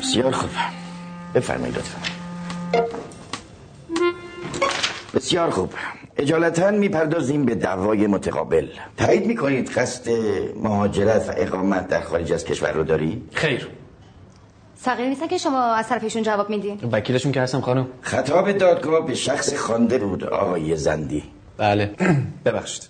بسیار خوب. بفرمایید لطفا. بسیار خوب. اجالتا می‌پردازیم به دعوای متقابل. تایید می‌کنید قصد مهاجرت و اقامت در خارج از کشور رو داری؟ خیر. صغیر نیستن که شما از طرفشون جواب میدین؟ وکیلشون که هستم خانم. خطاب دادگاه به شخص خوانده بود آقای زندی. بله. ببخشید.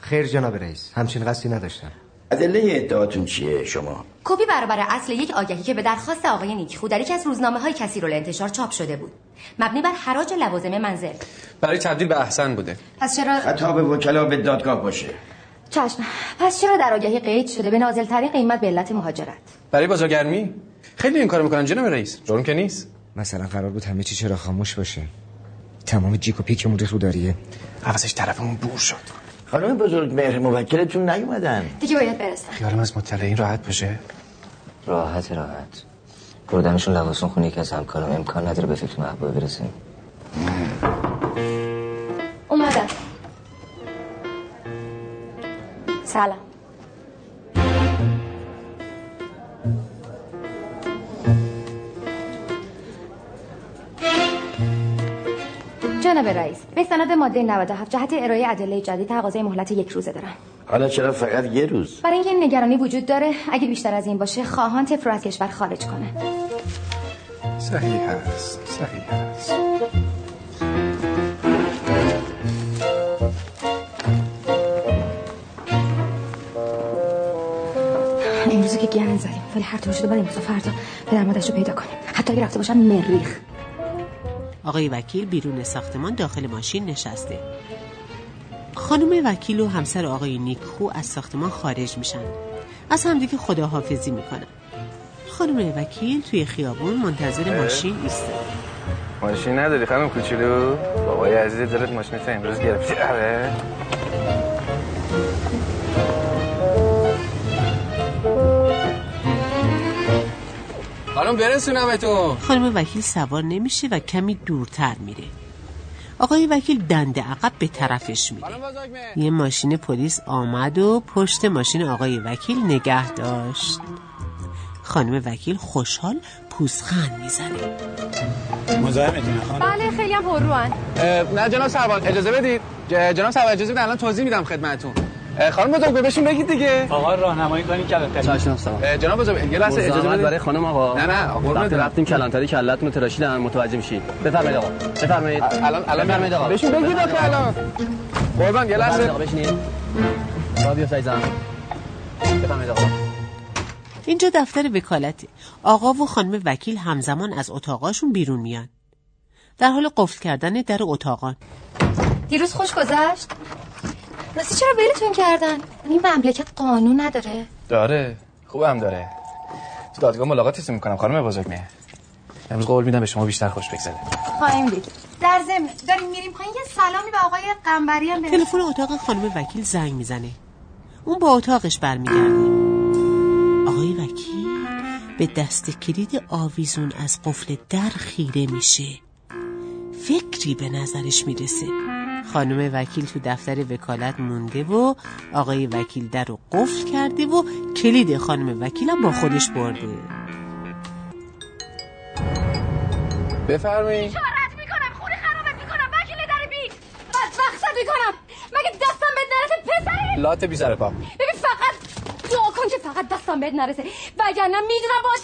خیر جناب رئیس همچین قصدی نداشتم. ادله ادعاتون چیه شما؟ کپی برابر اصل یک آگهی که به درخواست آقای نیکخو در یکی از روزنامه های کثیر انتشار چاپ شده بود. مبنی بر حراج لوازم منزل. برای تبدیل به احسن بوده. پس چرا خطاب وکلا به دادگاه باشه. چشم. پس چرا در آگهی قید شده به نازل ترین قیمت به علت مهاجرت؟ برای بازارگرمی خیلی این کارو می‌کنن جناب رئیس. جرم که نیست. مثلا قرار بود همه چی چرا خاموش باشه. تمام جیک و پیکمون رو داریه حواسش طرفمون بور شد. خانم بزرگ مهر موکلتون نیومدن. دیگه باید برسن. خیالم از مطلعین راحت باشه راحت راحت. بردنشون لباسون خونه که از همکارم. امکان نداره به فکر محبوب برسیم اومدم. سلام. جناب رئیس به سند ماده 97 جهت ارائه ادله جدید تقاضای مهلت یک روزه دارم حالا چرا فقط یه روز؟ برای اینکه نگرانی وجود داره اگه بیشتر از این باشه خواهان طفل رو از کشور خارج کنه صحیح هست صحیح هست امروزه که گن زدیم ولی هر طور شده باید امروز فردا پدر مادرش رو پیدا کنیم. حتی اگه رفته باشن مریخ. آقای وکیل بیرون ساختمان داخل ماشین نشسته. خانم وکیل و همسر آقای نیکخو از ساختمان خارج میشن. از همدیگه خداحافظی می‌کنن. خانم وکیل توی خیابون منتظر ماشین ایسته ماشین نداری خانم کوچولو؟ بابای عزیز دلت ماشینت امروز گرفتی آره. خانم برسونم تو خانم وکیل سوار نمیشه و کمی دورتر میره. آقای وکیل دنده عقب به طرفش میره. یه ماشین پلیس آمد و پشت ماشین آقای وکیل نگه داشت. خانم وکیل خوشحال پوزخند می‌زنه. خانم؟ بله خیلی هم پرروان نه جناب سروان اجازه بدید. جناب سروان اجازه بدید الان توضیح میدم خدمتتون. خانم بزرگ بهشون بگید دیگه. آقا راهنمایی کنین کلانتری اه، جناب بزرگ یه لحظه اجازه بدید. برای خانم آقا. نه نه قربونت. رفتیم کلانتری کلتون رو تراشیدن متوجه میشید بفرمایید آقا. بفرمایید. الان الان بفرمایید آقا. بهشون بگید آخه الان. قربان یه لحظه. آقا بشینید آقا بیا سایزم بفرمایید آقا. اینجا دفتر وکالته آقا و خانم وکیل همزمان از اتاقاشون بیرون میان. در حال قفل کردن در اتاقان. دیروز خوش گذشت؟ راستی چرا ولتون کردن؟ این مملکت قانون نداره. داره. خوبم داره. تو دادگاه ملاقاتتون می‌کنم. خانم بزرگ مهر امروز قول میدم به شما بیشتر خوش بگذره. خواهیم دیگه در ضمن داریم میریم پایین. یه سلامی به آقای قنبری هم. تلفن اتاق خانم وکیل زنگ می‌زنه. اون با اتاقش برمیگرده. آقای وکیل به دست کلید آویزون از قفل در خیره میشه. فکری به نظرش می‌رسه. خانم وکیل تو دفتر وکالت مونده و آقای وکیل در رو قفل کرده و کلید خانم وکیلم با خودش برده. بفرمایید. شارت می‌کنم خونه خرابت می‌کنم وکیل در بی بدبختت می‌کنم. مگه دستم به نرسه پسری لات بی سر پا. ببین فقط دعا کن که فقط دستم بهت نرسه. وگرنه می‌دونم باش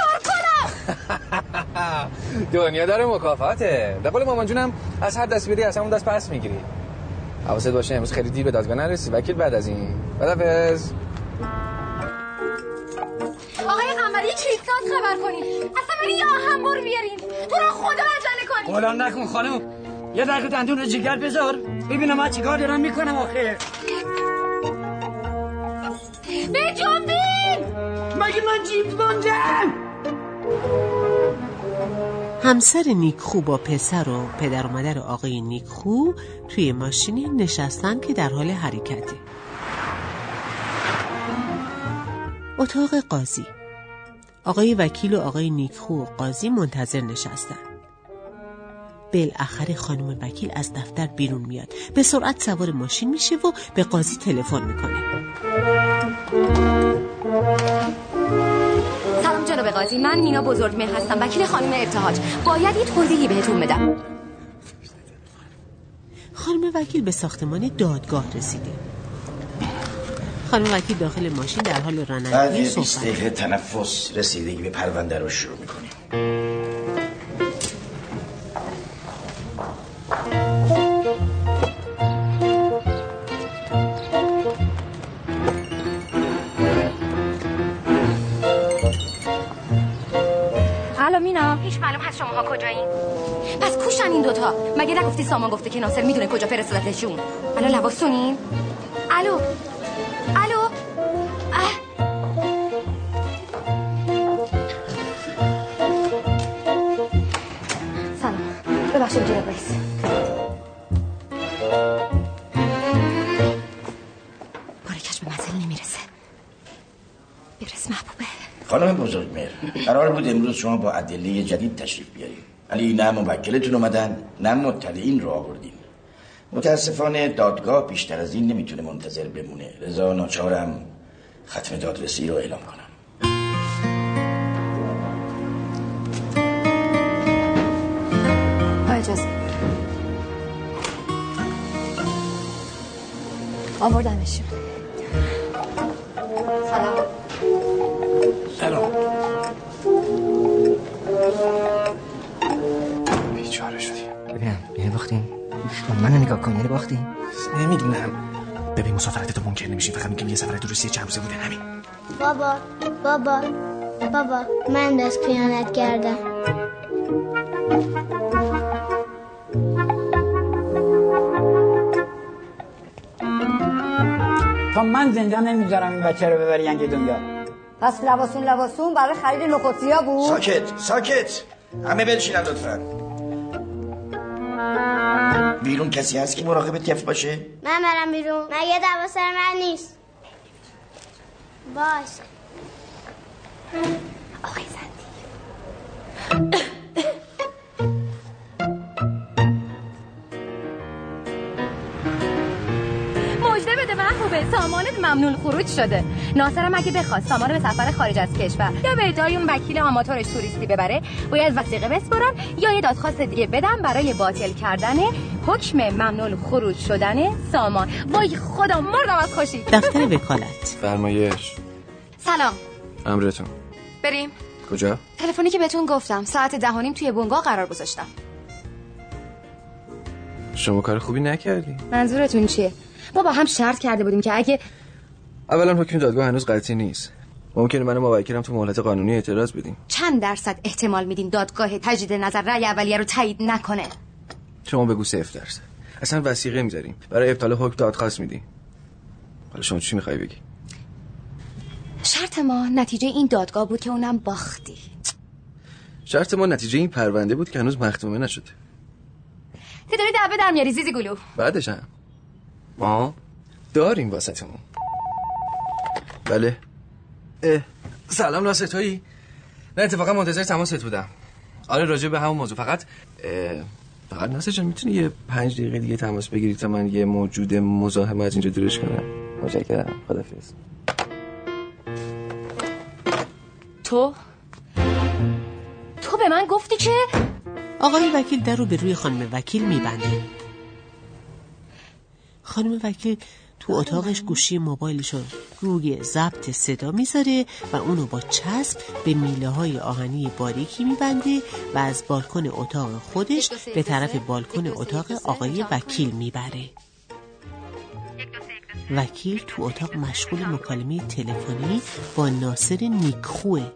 کار کنم؟ دنیا داره مکافاته. به قول مامان جونم از هر دست بری از همون دست پس می‌گیری. حواست باشه امروز خیلی دیر به دادگاه نرسی وکیل بعد از این. خدافظ آقای یه کریستات خبر کنین. اصلا برین یه آهنبر بیارین. تو رو خدا عجله کنین. قولان نکن خانم. یه دقیقه دندون رو جگر بذار. ببینم من چیکار دارم می‌کنم آخه. به جنبین! مگه من جیب بانجم همسر نیکخو با پسر و پدر و مادر آقای نیکخو توی ماشینی نشستن که در حال حرکته. اتاق قاضی. آقای وکیل و آقای نیکخو و قاضی منتظر نشستن. بالاخره خانم وکیل از دفتر بیرون میاد. به سرعت سوار ماشین میشه و به قاضی تلفن می‌کنه. جناب قاضی من مینا بزرگمهر هستم. وکیل خانم ابتهاج باید یه توضیحی بهتون بدم. خانم وکیل به ساختمان دادگاه رسیده. خانم وکیل داخل ماشین در حال بعد رانندگی یه 20 صحبت دقیقه تنفس رسیدگی به پرونده رو شروع می‌کنیم. مینا هیچ معلوم هست شماها کجایین. پس کوشن این دوتا. مگه نگفتی سامان گفته که ناصر می‌دونه کجا فرستادتشون الان لباسونین الو. الو. سلام. ببخشید جناب رئیس. خانم بزرگمهر قرار بود امروز شما با ادله جدید تشریف بیارید. ولی نه موکلتون اومدن نه مطلعین رو آوردین متاسفانه دادگاه بیشتر از این نمی‌تونه منتظر بمونه. رضا ناچارم ختم دادرسی رو اعلام کنم. اجازه آوردمشون سلام. بیچاره شدی. ببینم یعنی باختیم منو نگاه کن یعنی باختیم نمی‌دونم. ببین مسافرت تو ممکن نمیشه فقط میگم یه سفر تو روسیه چند روزه بوده. همین. بابا بابا بابا من دست خیانت کردم. تا من زنده نمی‌ذارم این بچه رو ببری ینگ دنیا. پس لباسون لباسون برای خرید نخودسیا بود؟ ساکت ساکت. همه بنشینن لطفا. بیرون کسی هست که مراقب تف باشه؟ من برم بیرون. مگه دوا سر من نیست؟ باش. آقای زندی ممنون خروج شده. ناصرم اگه بخواد سامان به سفر خارج از کشور یا به ادعای اون وکیل آماتورش توریستی ببره باید وثیقه بسپرن یا یه دادخواست دیگه بدم برای باطل کردن حکم ممنون خروج شدن سامان. وای خدا مردم از خوشی دفتر وکالت. فرمایش. سلام. امرتون. بریم. کجا؟ تلفنی که بهتون گفتم ساعت ده و نیم توی بنگاه قرار گذاشتم. شما کار خوبی نکردی. منظورتون چیه؟ ما با هم شرط کرده بودیم که اگه اولا حکم دادگاه هنوز قطعی نیست. ممکنه من و موکلم تو مهلت قانونی اعتراض بدیم. چند درصد احتمال میدیم دادگاه تجدید نظر رأی اولیه رو تایید نکنه؟ شما بگو صفر درصد. اصلا وسیقه می‌ذاریم. برای ابطال حکم دادخواست میدی حالا شما چی می‌خوای بگی؟ شرط ما نتیجه این دادگاه بود که اونم باختی. شرط ما نتیجه این پرونده بود که هنوز مختومه نشده. داری دعوه در میاری زیزی گلو. بعدش هم. ما؟ داریم واسطمون. بله. اه. سلام ناصر تویی. نه اتفاقا منتظر تماست بودم. آره راجع به همون موضوع. فقط اه، فقط ناصر جان می‌تونی یه پنج دقیقه دیگه تماس بگیری تا من یه موجود مزاحم از اینجا دورش کنم؟ متشکرم. خدافظ تو؟ تو به من گفتی که؟ آقای وکیل در رو به روی خانم وکیل میبنده. خانم وکیل تو اتاقش گوشی موبایلش رو روی ضبط صدا می‌ذاره و اونو با چسب به میله های آهنی باریکی میبنده و از بالکن اتاق خودش به طرف بالکن اتاق آقای وکیل می‌بره وکیل تو اتاق مشغول مکالمه تلفنی با ناصر نیکخوه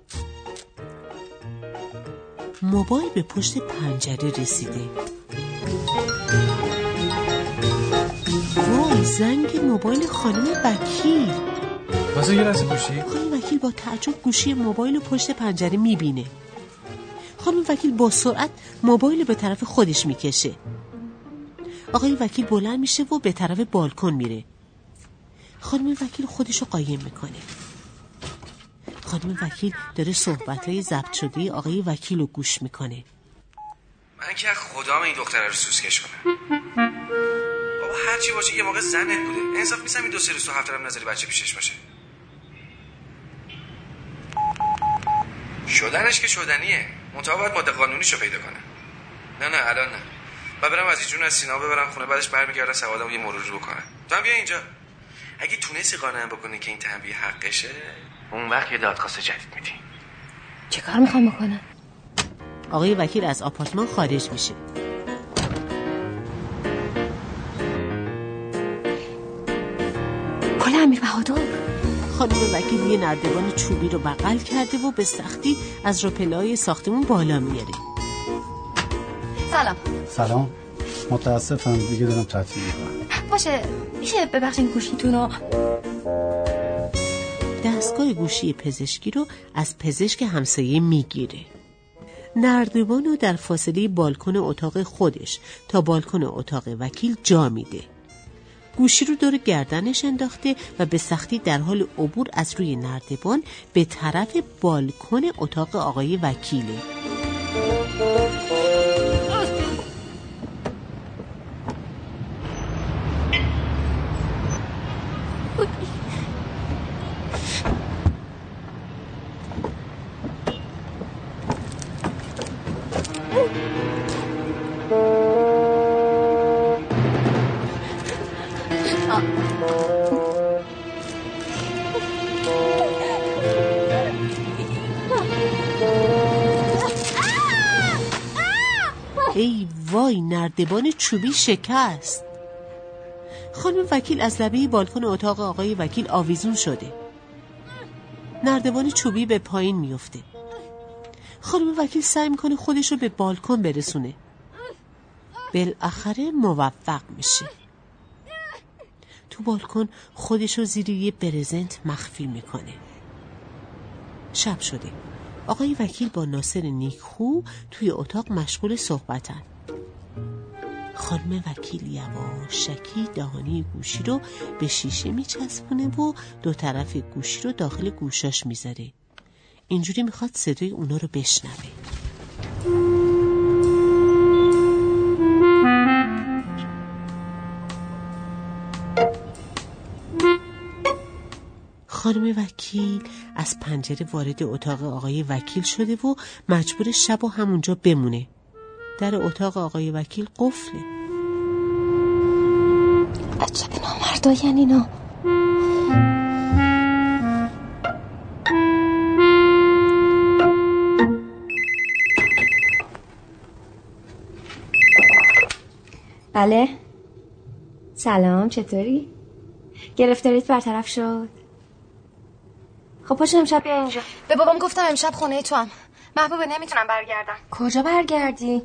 موبایل به پشت پنجره رسیده زنگ موبایل خانم وکیل. واسه یه لحظه گوشی؟ خانم وکیل با تعجب گوشی موبایل رو پشت پنجره می‌بینه. خانم وکیل با سرعت موبایل به طرف خودش می‌کشه. آقای وکیل بلند میشه و به طرف بالکن میره. خانم وکیل خودش رو قایم می‌کنه. خانم وکیل داره صحبت های ضبط شده آقای وکیل رو گوش می‌کنه. من که خدام این دختره رو سوسکش کنم. بابا هرچی باشه یه موقع زنت بوده. انصاف میسم این دو سه روز تو هفته هم نظری بچه پیشش باشه. شدنش که شدنیه. منتها باید ماده قانونیشو پیدا کنه. نه نه الان نه. و برم از جون از سینا ببرم خونه بعدش برمیگردم سوادم یه مروری بکنم. تو هم بیا اینجا. اگه تونستی قانعم بکنی که این تنبیه حقشه اون وقت یه دادخواست جدید میدیم چه کار می‌خوام بکنم؟ آقای وکیل از آپارتمان خارج میشه. امیر بهادر؟ خانم وکیل یه نردبان چوبی رو بغل کرده و به سختی از روپلای ساختمون بالا میاره. سلام. سلام. متاسفم دیگه دارم تعطیل می‌کنم. باشه میشه ببخشین گوشیتون رو؟ دستگاه گوشی پزشکی رو از پزشک همسایه می‌گیره. نردبان رو در فاصله بالکن اتاق خودش تا بالکن اتاق وکیل جا میده. گوشی رو دور گردنش انداخته و به سختی در حال عبور از روی نردبان به طرف بالکن اتاق آقای وکیله. نردبان چوبی شکست. خانم وکیل از لبه بالکن اتاق آقای وکیل آویزون شده. نردبان چوبی به پایین میفته خانم وکیل سعی می‌کنه خودش رو به بالکن برسونه. بالاخره موفق میشه. تو بالکن خودش رو زیر یه برزنت مخفی می‌کنه. شب شده. آقای وکیل با ناصر نیکخو توی اتاق مشغول صحبتن. خانم وکیل یواشکی دهانی گوشی رو به شیشه میچسبونه و دو طرف گوشی رو داخل گوشاش می‌ذاره. اینجوری می‌خواد صدای اونا رو بشنوه. خانم وکیل از پنجره وارد اتاق آقای وکیل شده و مجبور شب و همونجا بمونه. در اتاق آقای وکیل قفله. عجب نامرداین اینا بله. سلام چطوری؟ گرفتاریت برطرف شد. خب پاشو امشب بیا اینجا. به بابام گفتم امشب خونه تو هم. محبوبه نمی‌تونم برگردم. کجا برگردی؟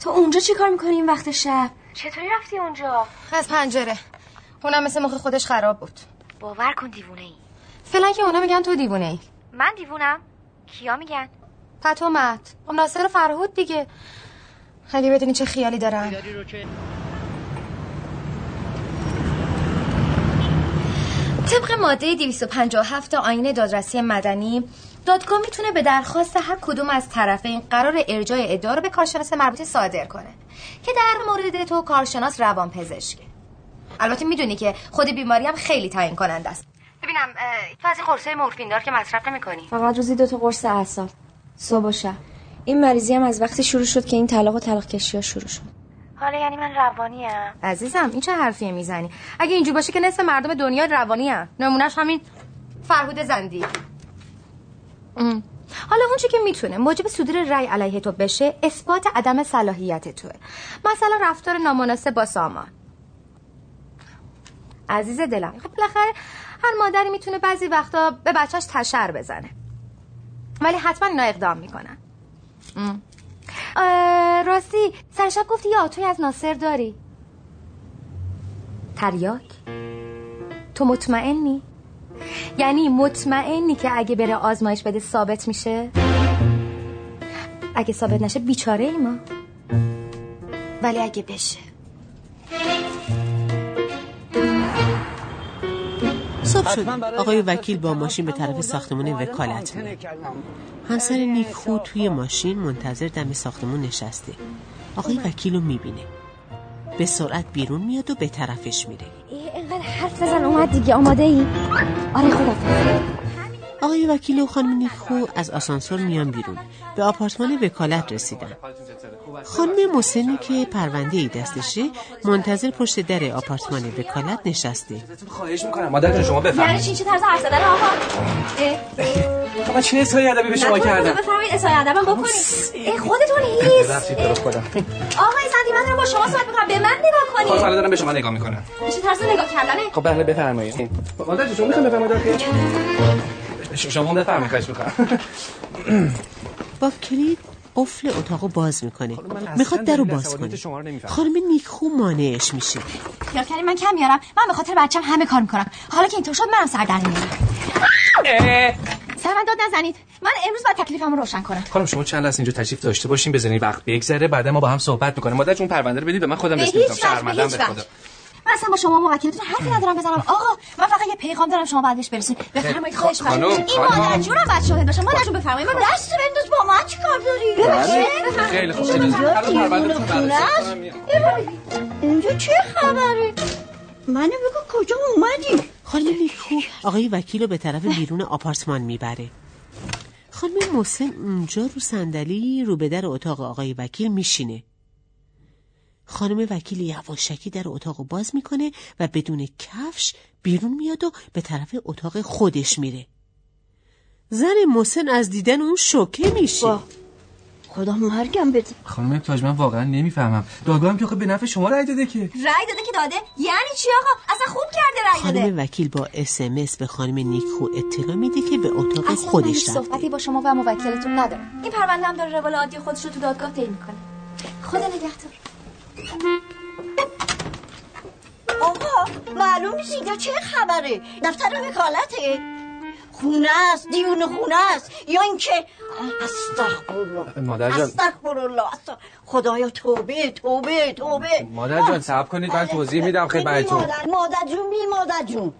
تو اونجا چی کار می‌کنی این وقت شب؟ چطوری رفتی اونجا؟ از پنجره. اونم مثل مخ خودش خراب بود. باور کن دیوونه ای فعلا که اونا میگن تو دیوونه ای من دیوونم. کیا میگن؟ پتومت خب ناصر فرهود دیگه. اگه بدونی چه خیالی دارم طبق ماده 257 آیین دادرسی مدنی دادگاه می‌تونه به درخواست هر کدوم از طرفین قرار ارجاع ادعا رو به کارشناس مربوطه صادر کنه که در مورد تو کارشناس روان پزشکه البته می‌دونی که خود بیماری هم خیلی تعیین کننده است. ببینم تو از این قرصای مورفین دار که مصرف نمی‌کنی؟ فقط روزی دو تا قرص اعصاب صبح و شب. این مریضی هم از وقتی شروع شد که این طلاق و طلاق کشی ها شروع شد. حالا یعنی من روانیم عزیزم این چه حرفیه می‌زنی؟ اگه اینجور باشه که نصف مردم دنیا روانی هم نمونهش همین فرهود زندی حالا اون که می‌تونه موجب صدور رأی علیه تو بشه اثبات عدم صلاحیت توه. مثلا رفتار نامناسب با سامان. عزیز دلم خب بالاخره هر مادری می‌تونه بعضی وقتا به بچهش تشر بزنه. ولی حتما اینا اقدام می‌کنن. راستی سرشب گفتی یه آتوی از ناصر داری. تریاک. تو مطمئنی؟ یعنی مطمئنی که اگه بره آزمایش بده ثابت میشه؟ اگه ثابت نشه بیچاره ای ما. ولی اگه بشه. صبح شد. آقای وکیل با ماشین به طرف ساختمان وکالت میره همسر نیکخو توی ماشین منتظر دم ساختمون نشسته. آقای وکیل رو می‌بینه. به سرعت بیرون میاد و به طرفش میره. اینقدر حرف بزن اومد دیگه آماده ای؟ آره خدا آقای وکیل و خانم نیکو از آسانسور میان بیرون. به آپارتمان وکالت رسیدن. خانم مسنی که پرونده ای دستشه منتظر پشت در آپارتمان وکالت نشسته. خواهش می‌کنم. مادر شما یعنی بفرمایید چی چه طرز حرف زدن آقا؟ خب من چه اصحای ادبی به شما کردم بفرمایید اصای ادبم بکنید. ای خودتون هیس آقای سندی من دارم با شما صحبت می‌کنم. به من نگاه خب کنید حالا دارم به شما نگاه می‌کنم. چه طرز نگاه کردنه؟ خب بله بفرمایید. مادر شما می‌خواید بفرمایید شما بفرمایید خواهش می‌کنم با کلید قفل اتاقو باز می‌کنه. می‌خواد در رو باز کنه. خانم نیکو مانعش میشه. یا کردی من کم میارم من به خاطر بچم همه کار می‌کنم. حالا که اینطور شد منم سر در میارم سر من داد نزنید. من امروز باید تکلیفم رو روشن کنم. خانم شما چند لحظه اینجا تشریف داشته باشین بزنین وقت بگذره بعد ما با هم صحبت می‌کنیم. مادر جون پرونده رو بدید به من خودم به شرمندم هیچ به. خدا. من اصلا با شما موکلتون حرفی ندارم بزنم. آقا من فقط یه پیغام دارم شما بعد بهش برسید. بفرمایید خب، خواهش می‌کنم. این. مادر جونم بعد شاهد باشه مادر جون بفرمایید. من دست بنداز با من چیکار داری؟ بله. خیلی خوب. اینجا چه خبره؟ منو بگو کجا اومدی؟ خانم نیکو آقای وکیل رو به طرف بیرون آپارتمان می‌بره. خانم محسن اونجا رو صندلی رو به در اتاق آقای وکیل میشینه. خانم وکیل یواشکی در اتاق باز می‌کنه و بدون کفش بیرون میاد و به طرف اتاق خودش میره. زن محسن از دیدن اون شوکه میشه. خدا مرگم بده. خانم تاج من واقعا نمی‌فهمم. دادگاه هم که خب به نفع شما رای داده که. رای داده که داده؟ یعنی چی آقا؟ اصلا خوب کرده رای داده. خانم وکیل با اسمس به خانم نیکو اطلاع میده که به اتاق اصلا خودش رفته. صحبتی با شما و موکلتون ندارم. این پرونده هم داره روال عادی خودش رو تو دادگاه طی می‌کنه. خدا نگهدار. آقا معلوم نیست اینجا چه خبره؟ دفتر وکالته خونه است دیون خونه است. یا اینکه استغفرالله. مادر جان. استغفرالله. استغ- خدایا توبه توبه توبه. مادر جان صبر کنید من توضیح میدم خدمتتون مادر مادر جون بی مادر جون.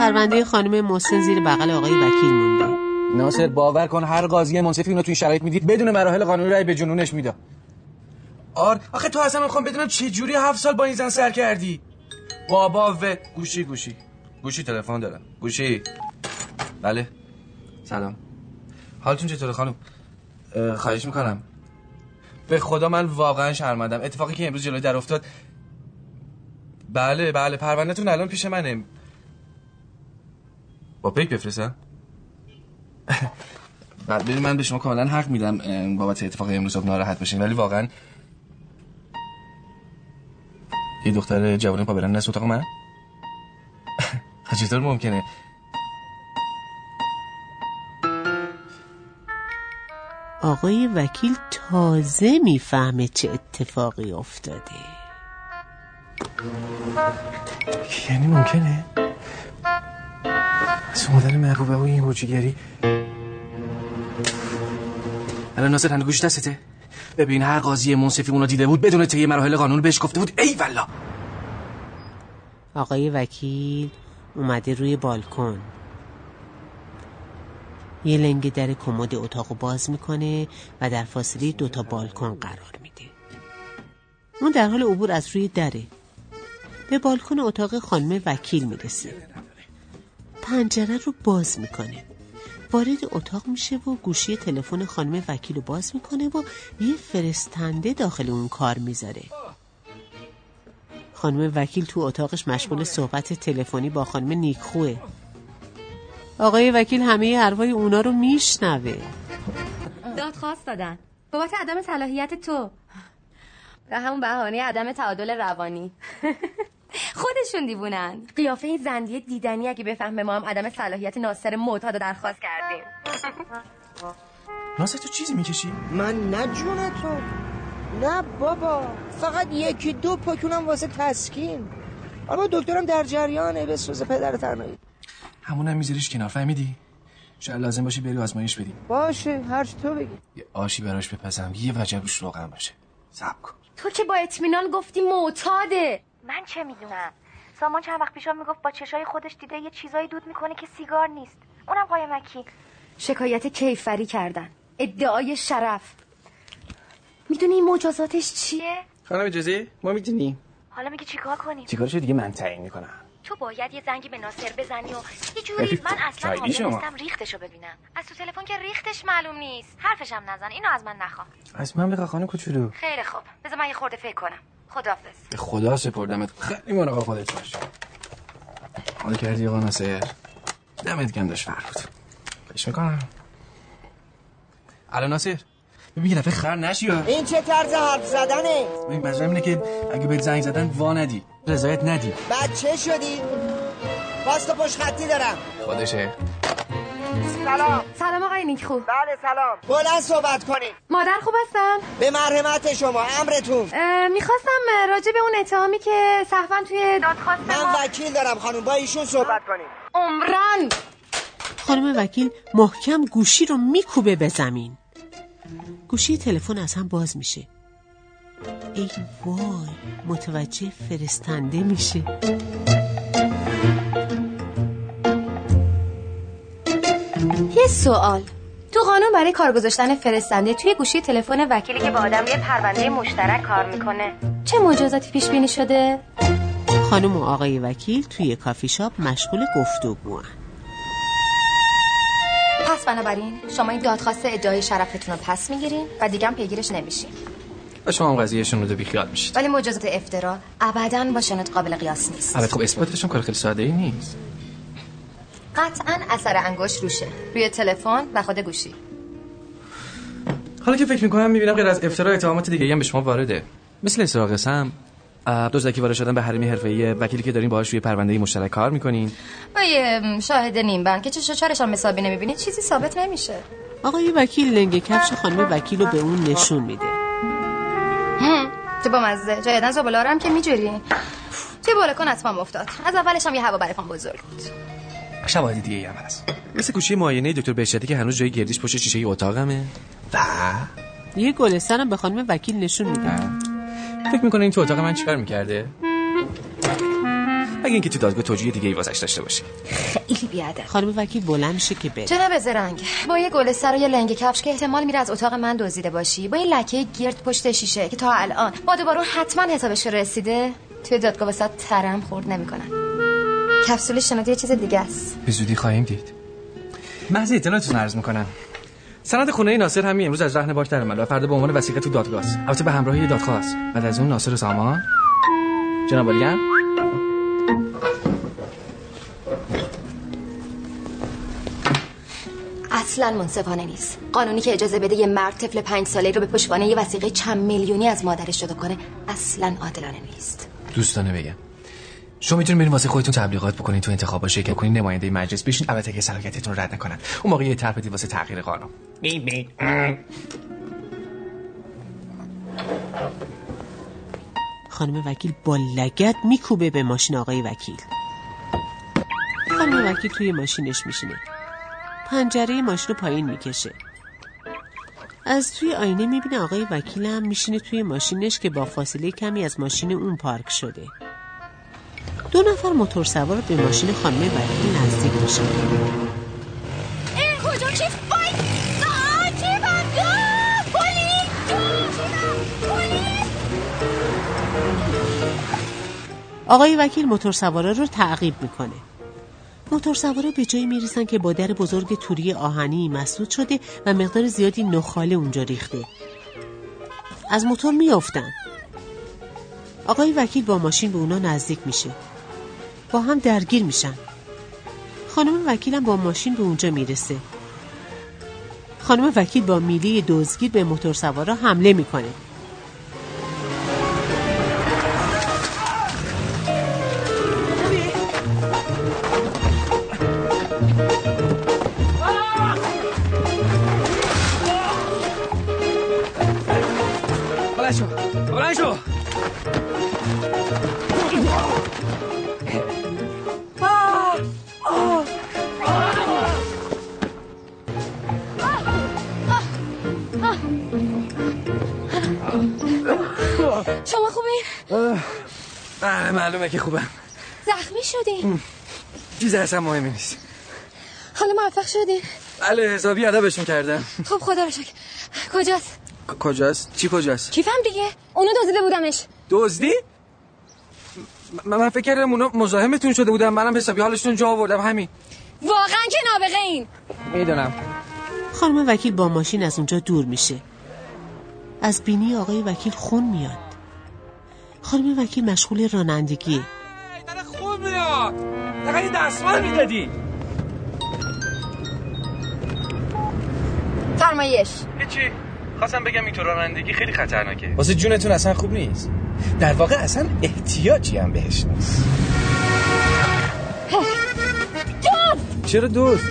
پرونده خانم محسن زیر بغل آقای وکیل مونده. ناصر باور کن هر قاضی منصفی اینو تو این شرایط می‌دید بدون مراحل قانونی رای به جنونش میده. آر آخه تو اصلا می‌خوام بدونم چه جوری هفت سال با این زن سر کردی؟ بابا و گوشی گوشی. گوشی تلفن دارم. گوشی. بله. سلام. حالتون چطوره خانم؟ اه، خواهش می‌کنم. به خدا من واقعا شرمندم. اتفاقی که امروز جلوی در افتاد. بله بله پروندهتون الان پیش منه. با پیک بفرستم. ببین من به شما کاملا حق میدم بابت اتفاق امروز صبح ناراحت باشین ولی واقعا یه دختر جوانی پا برن نست اتاق من چطور ممکنه؟ آقای وکیل تازه می‌فهمه چه اتفاقی افتاده. یعنی ممکنه؟ از مادر محبوبه و این گوچیگری الان ناصر هنو گوش دستته. ببین هر قاضی منصفی اونو دیده بود بدون طی مراحل قانون بهش گفته بود ای والا آقای وکیل اومده روی بالکن. یه لنگ در کمد اتاقو باز می‌کنه و در فاصله دوتا بالکن قرار میده. اون در حال عبور از روی دره. به بالکن اتاق خانم وکیل می‌رسه. پنجره رو باز می‌کنه. وارد اتاق میشه و گوشی تلفن خانم وکیل رو باز می‌کنه و یه فرستنده داخل اون کار می‌ذاره. خانم وکیل تو اتاقش مشغول صحبت تلفنی با خانم نیکخوه. آقای وکیل همه حرفای اونا رو میشنوه. دادخواست دادن. بابت عدم صلاحیت تو. و همون بهانه عدم تعادل روانی. خودشون دیوونن. قیافه این زندیه دیدنی اگه بفهمه ما هم عدم صلاحیت ناصر معتاد رو درخواست کردیم. ناصر تو چیزی می‌کشی؟ من نه جون تو نه بابا. فقط یکی دو پاکونم واسه تسکین. اما دکترم در جریانه بسوزه پدر تنهایی. همونم میذاریش کنار فهمیدی؟ شاید لازم باشه بری آزمایش بدیم. باشه هر چی تو بگی. یه آشی براش بپزم یه وجب روش روغن باشه. صبر کن. تو که با اطمینان گفتی معتاده. من چه می‌دونم؟ سامان چند وقت پیشا می‌گفت با چشای خودش دیده یه چیزایی دود می‌کنه که سیگار نیست. اونم قایمکی شکایت کیفری کردن. ادعای شرف. می‌دونی این مجازاتش چیه؟ خانم اجازه ما می‌دونیم. حالا میگی چیکار کنیم؟ چیکارشو دیگه من تعیین می‌کنم؟ تو باید یه زنگی به ناصر بزنی و یه جوری من اصلا حاضر. نیستم ریختشو ببینم. از تو تلفن که ریختش معلوم نیست. حرفشم نزن. اینو از من نخوا از من بخواه خانم کوچولو. خیلی خوب. بذار من یه خورده فکر کنم. خدافظ به خدا سپردمت. خیلی مراقب خودت باش. حال کردی آقا ناصر دمت گم داشت فرود بهش می‌کنم. الان ناصر ببین یه دفعه خر نشی ها. این چه طرز حرف زدنه؟ ببین منظورم اینه که اگه بهت زنگ زدن وا ندی رضایت ندی. بچه شدی؟ پاست و پشت خطی دارم. خودشه. سلام. سلام آقای نیک خوب بله سلام. بلند صحبت کنید مادر خوب هستن به مرحمت شما امرتون. می‌خواستم راجع به اون اتهامی که صحبا توی دادخواست من وکیل دارم خانم با ایشون صحبت کنید عمران. خانم وکیل محکم گوشی رو میکوبه به زمین. گوشی تلفن از هم باز میشه. ای وای متوجه فرستنده میشه. یه سوال. تو قانون برای کار گذاشتن فرستنده توی گوشی تلفن وکیلی که با آدم روی پرونده مشترک کار می‌کنه. چه مجازاتی پیش بینی شده؟ خانم و آقای وکیل توی کافی شاپ مشغول گفتگو پس بنابراین شما این دادخواست ادعای شرفتون رو پس می‌گیرین و دیگه هم پیگیرش نمیشین. و شما هم قضیهشون رو دو بیخیال میشید. ولی مجازات افترا ابدا با شنود قابل قیاس نیست. البته خب اثباتش هم کار خیلی ساده ای نیست. قطعا اثر انگشت روشه. روی تلفن و خود گوشی. حالا که فکر می‌کنم می‌بینم غیر از افترا اتهامات دیگه هم به شما وارده. مثل اسراق سم دزدکی وارد شدن به حریم حرفه‌ای وکیلی که دارین باهاش روی پرونده مشترک کار می‌کنین. با یه شاهد نیم بند که چه چارش هم حسابی نمی‌بینید چیزی ثابت نمیشه. آقای وکیل لنگ کفش خانم وکیل رو به اون نشون میده. هم، چه با مزه. جایدن زباله هم که میجوری. توی بالکن اتمام افتاد. از اولش هم یه هوا برای پام بزرگ بود. شواهد دیگه هم هست مثل گوشی معاینه دکتر بهشتی که هنوز جای گردیش پشت شیشه اتاقمه. و یه گلستان هم به خانم وکیل نشون میده. فکر می‌کنه این تو اتاق من چیکار می‌کرده؟ اگه اینکه تو دادگاه توجیه دیگه ای واسش داشته باشه خیلی بیاده خانم وکیل بلند میشه که بره. جناب زرنگ با یه گل سر و یه لنگ کفش که احتمال میره از اتاق من دزدیده باشی با یه لکه گرد پشت شیشه که تا الان باد و بارون حتما حسابش رسیده توی دادگاه واسه ترم خورد نمی‌کنن. کپسول شنودی یه چیز دیگه است. به زودی خواهیم دید. محض اطلاعتون عرض می‌کنم. سند خونه ناصر همین امروز از رهن بانک در اومد و فردا به عنوان وثیقه تو دادگاه است. البته به همراه یه دادخواست بعد از اون ناصر سامان. جناب عالیان اصلا منصفانه نیست. قانونی که اجازه بده یه مرد طفل پنج ساله رو به پشتوانه یه وسیقه چند میلیونی از مادرش جدا کنه اصلا عادلانه نیست. دوستانه بگم. شما می‌تونید برین واسه خودتون تبلیغات بکنید تو انتخابات شرکت کنید نماینده مجلس بشین. البته که صلاحیتتون رد نکنن. اون موقع یه طرح بدید واسه تغییر قانون. بی بی. خانم وکیل با لگت میکوبه به ماشین آقای وکیل. خانم وکیل توی ماشینش میشینه. پنجره ماشین رو پایین می‌کشه. از توی آینه می‌بینه آقای وکیل هم میشینه توی ماشینش که با فاصله کمی از ماشین اون پارک شده. دو نفر موتور سوار به ماشین خانم وکیل نزدیک میشه این کجا چی؟ آقای وکیل موتور سوارا رو تعقیب می‌کنه. موتور سوارا به جایی می‌رسن که با در بزرگ توری آهنی مسدود شده و مقدار زیادی نخاله اونجا ریخته. از موتور میافتن. آقای وکیل با ماشین به اونا نزدیک میشه. با هم درگیر میشن. خانم وکیلم با ماشین به اونجا می‌رسه. خانم وکیل با میله دزدگیر به موتور سوارا حمله می‌کنه. بلند شو. بله معلومه که خوبم. زخمی شدین چیز اصلا مهمی نیست. حالا موفق شدین بله حسابی ادبشون کردم خب خدا رو شکر. کجاست؟ کجاست؟ چی کجاست؟ کیفم دیگه؟ اونو دزدیده بودمش. دزدی؟ من, من فکر کردم اونا مزاحمتون شده بودم منم حسابی حالشون جا آوردم. همین. واقعا که نابغه این. می‌دونم. خانم وکیل با ماشین از اونجا دور میشه. از بینی آقای وکیل خون میاد. خانم وکیل مشغول رانندگیه خون میاد. فقط یه دستمال می‌دادی. فرمایش. هیچی. خواستم بگم این تو رانندگی خیلی خطرناکه. واسه جونتون اصلا خوب نیست؟ در واقع اصلا احتیاجی هم بهش نیست. چرا دوست؟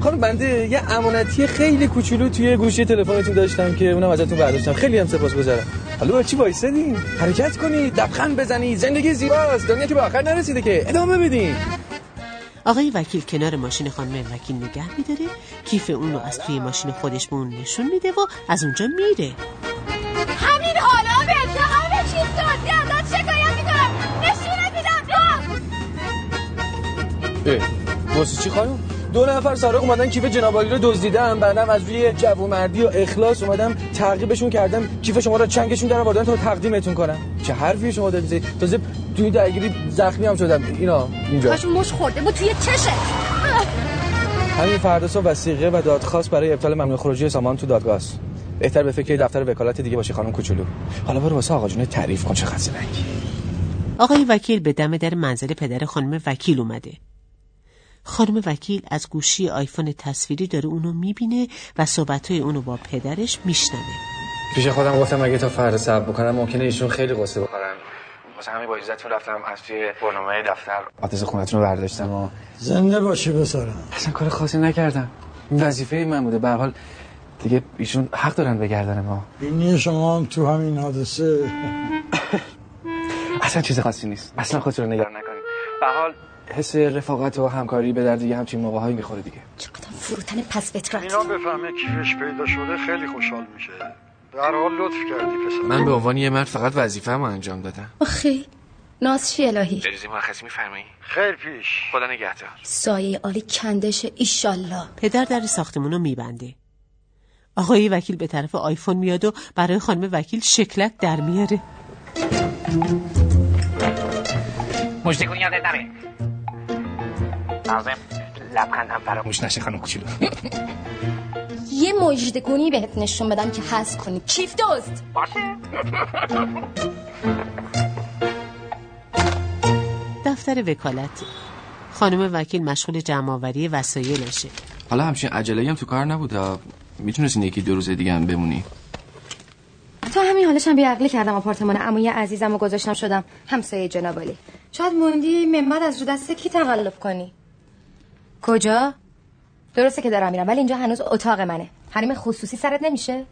خانم بنده یه امانتی خیلی کوچولو توی گوشی تلفنتون داشتم که اونم ازتون برداشتم. خیلی هم سپاسگزارم حالا با چی وایسادین حرکت کنید لبخند بزنید زندگی زیباست. دنیا که به آخر نرسیده که. ادامه بدین. آقای وکیل کنار ماشین خانم وکیل نگه میداره. کیف اون رو از توی ماشین خودش به اون نشون میده و از اونجا میره. همین حالا به انتقام چیز دادی ازت شکایت می‌کنم. نشونت میدم. واسه چی خانم؟ دو نفر سارق اومدن کیف جناب عالی رو دزدیدن. بعدم از روی جوومردی و اخلاص اومدم تعقیبشون کردم. کیف شما رو چنگشون در آوردن تا تقدیمتون کنم. چه حرفی شما دارید؟ می‌زنید تازه توی درگیری زخمی هم شدم. اینا اینجا. کاش مش خورده بود توی چشت همین فردا صبح وثیقه و دادخواست برای ابطال ممنوع خروجی سامان تو دادگاه است. بهتر به فکر دفتر وکالت دیگه باشی خانم کوچولو. حالا برو واسه آقا جونه تعریف کن چه خسته رنگی آقای وکیل به دم در منزل پدر خانم وکیل اومده. خانم وکیل از گوشی آیفون تصویری داره اونو می‌بینه و صحبتهای اونو با پدرش میشنوه. پیش خودم گفتم اگه تا فردا صبر بکنم ممکنه ایشون خیلی قصه بخورن. واسه همین با اجازهتون رفتم از توی برنامه دفتر. آدرس خونتون رو برداشتم. و زنده باشی بسارم اصلا کار خاصی نکردم. وظیفه من بوده. به هر حال دیگه ایشون حق دارن بگردن ما. بینی شما هم تو همین حادثه. اصلا چیز خاصی نیست. اصلا خودتون رو نگران نکنید. به هر حال حس رفاقت و همکاری به در دیگه همچین موقع هایی می‌خوره دیگه. فروتن پس فطرت اینا بفهمه کیفش پیدا شده خیلی خوشحال میشه. در حال لطف کردی پسر. من به عنوان یه مرد فقط وظیفه هم انجام دادم. آخه ناز چی الهی؟ بریزی مرخصی میفرمایی؟ خیر پیش. خدا نگهدار. سایه عالی کندش ایشالله. پدر در ساختمون رو میبنده. آقای وکیل به طرف آیفون میاد و برای خانم وکیل شکلک در میاره. مجده یادت نره لازم لبخندم فراموش نشه خانم کوچولو. یه مجدگونی بهت نشون بدم که حس کنی. کیف دوست! باشه. دفتر وکالت. خانم وکیل مشغول جمعآوری وسایلشه. حالا همچین عجله هم تو کار نبوده. می‌تونستی یکی دو روز دیگه هم بمونی. تو همین حالش هم بیعقلی کردم آپارتمان عموی عزیزم و گذاشتم شدم همسایه جنابالی شاید موندی من بعد از رو دست کی تقلب کنی؟ کجا؟ درسته که دارم میرم ولی اینجا هنوز اتاق منه. حریم خصوصی سرت نمیشه؟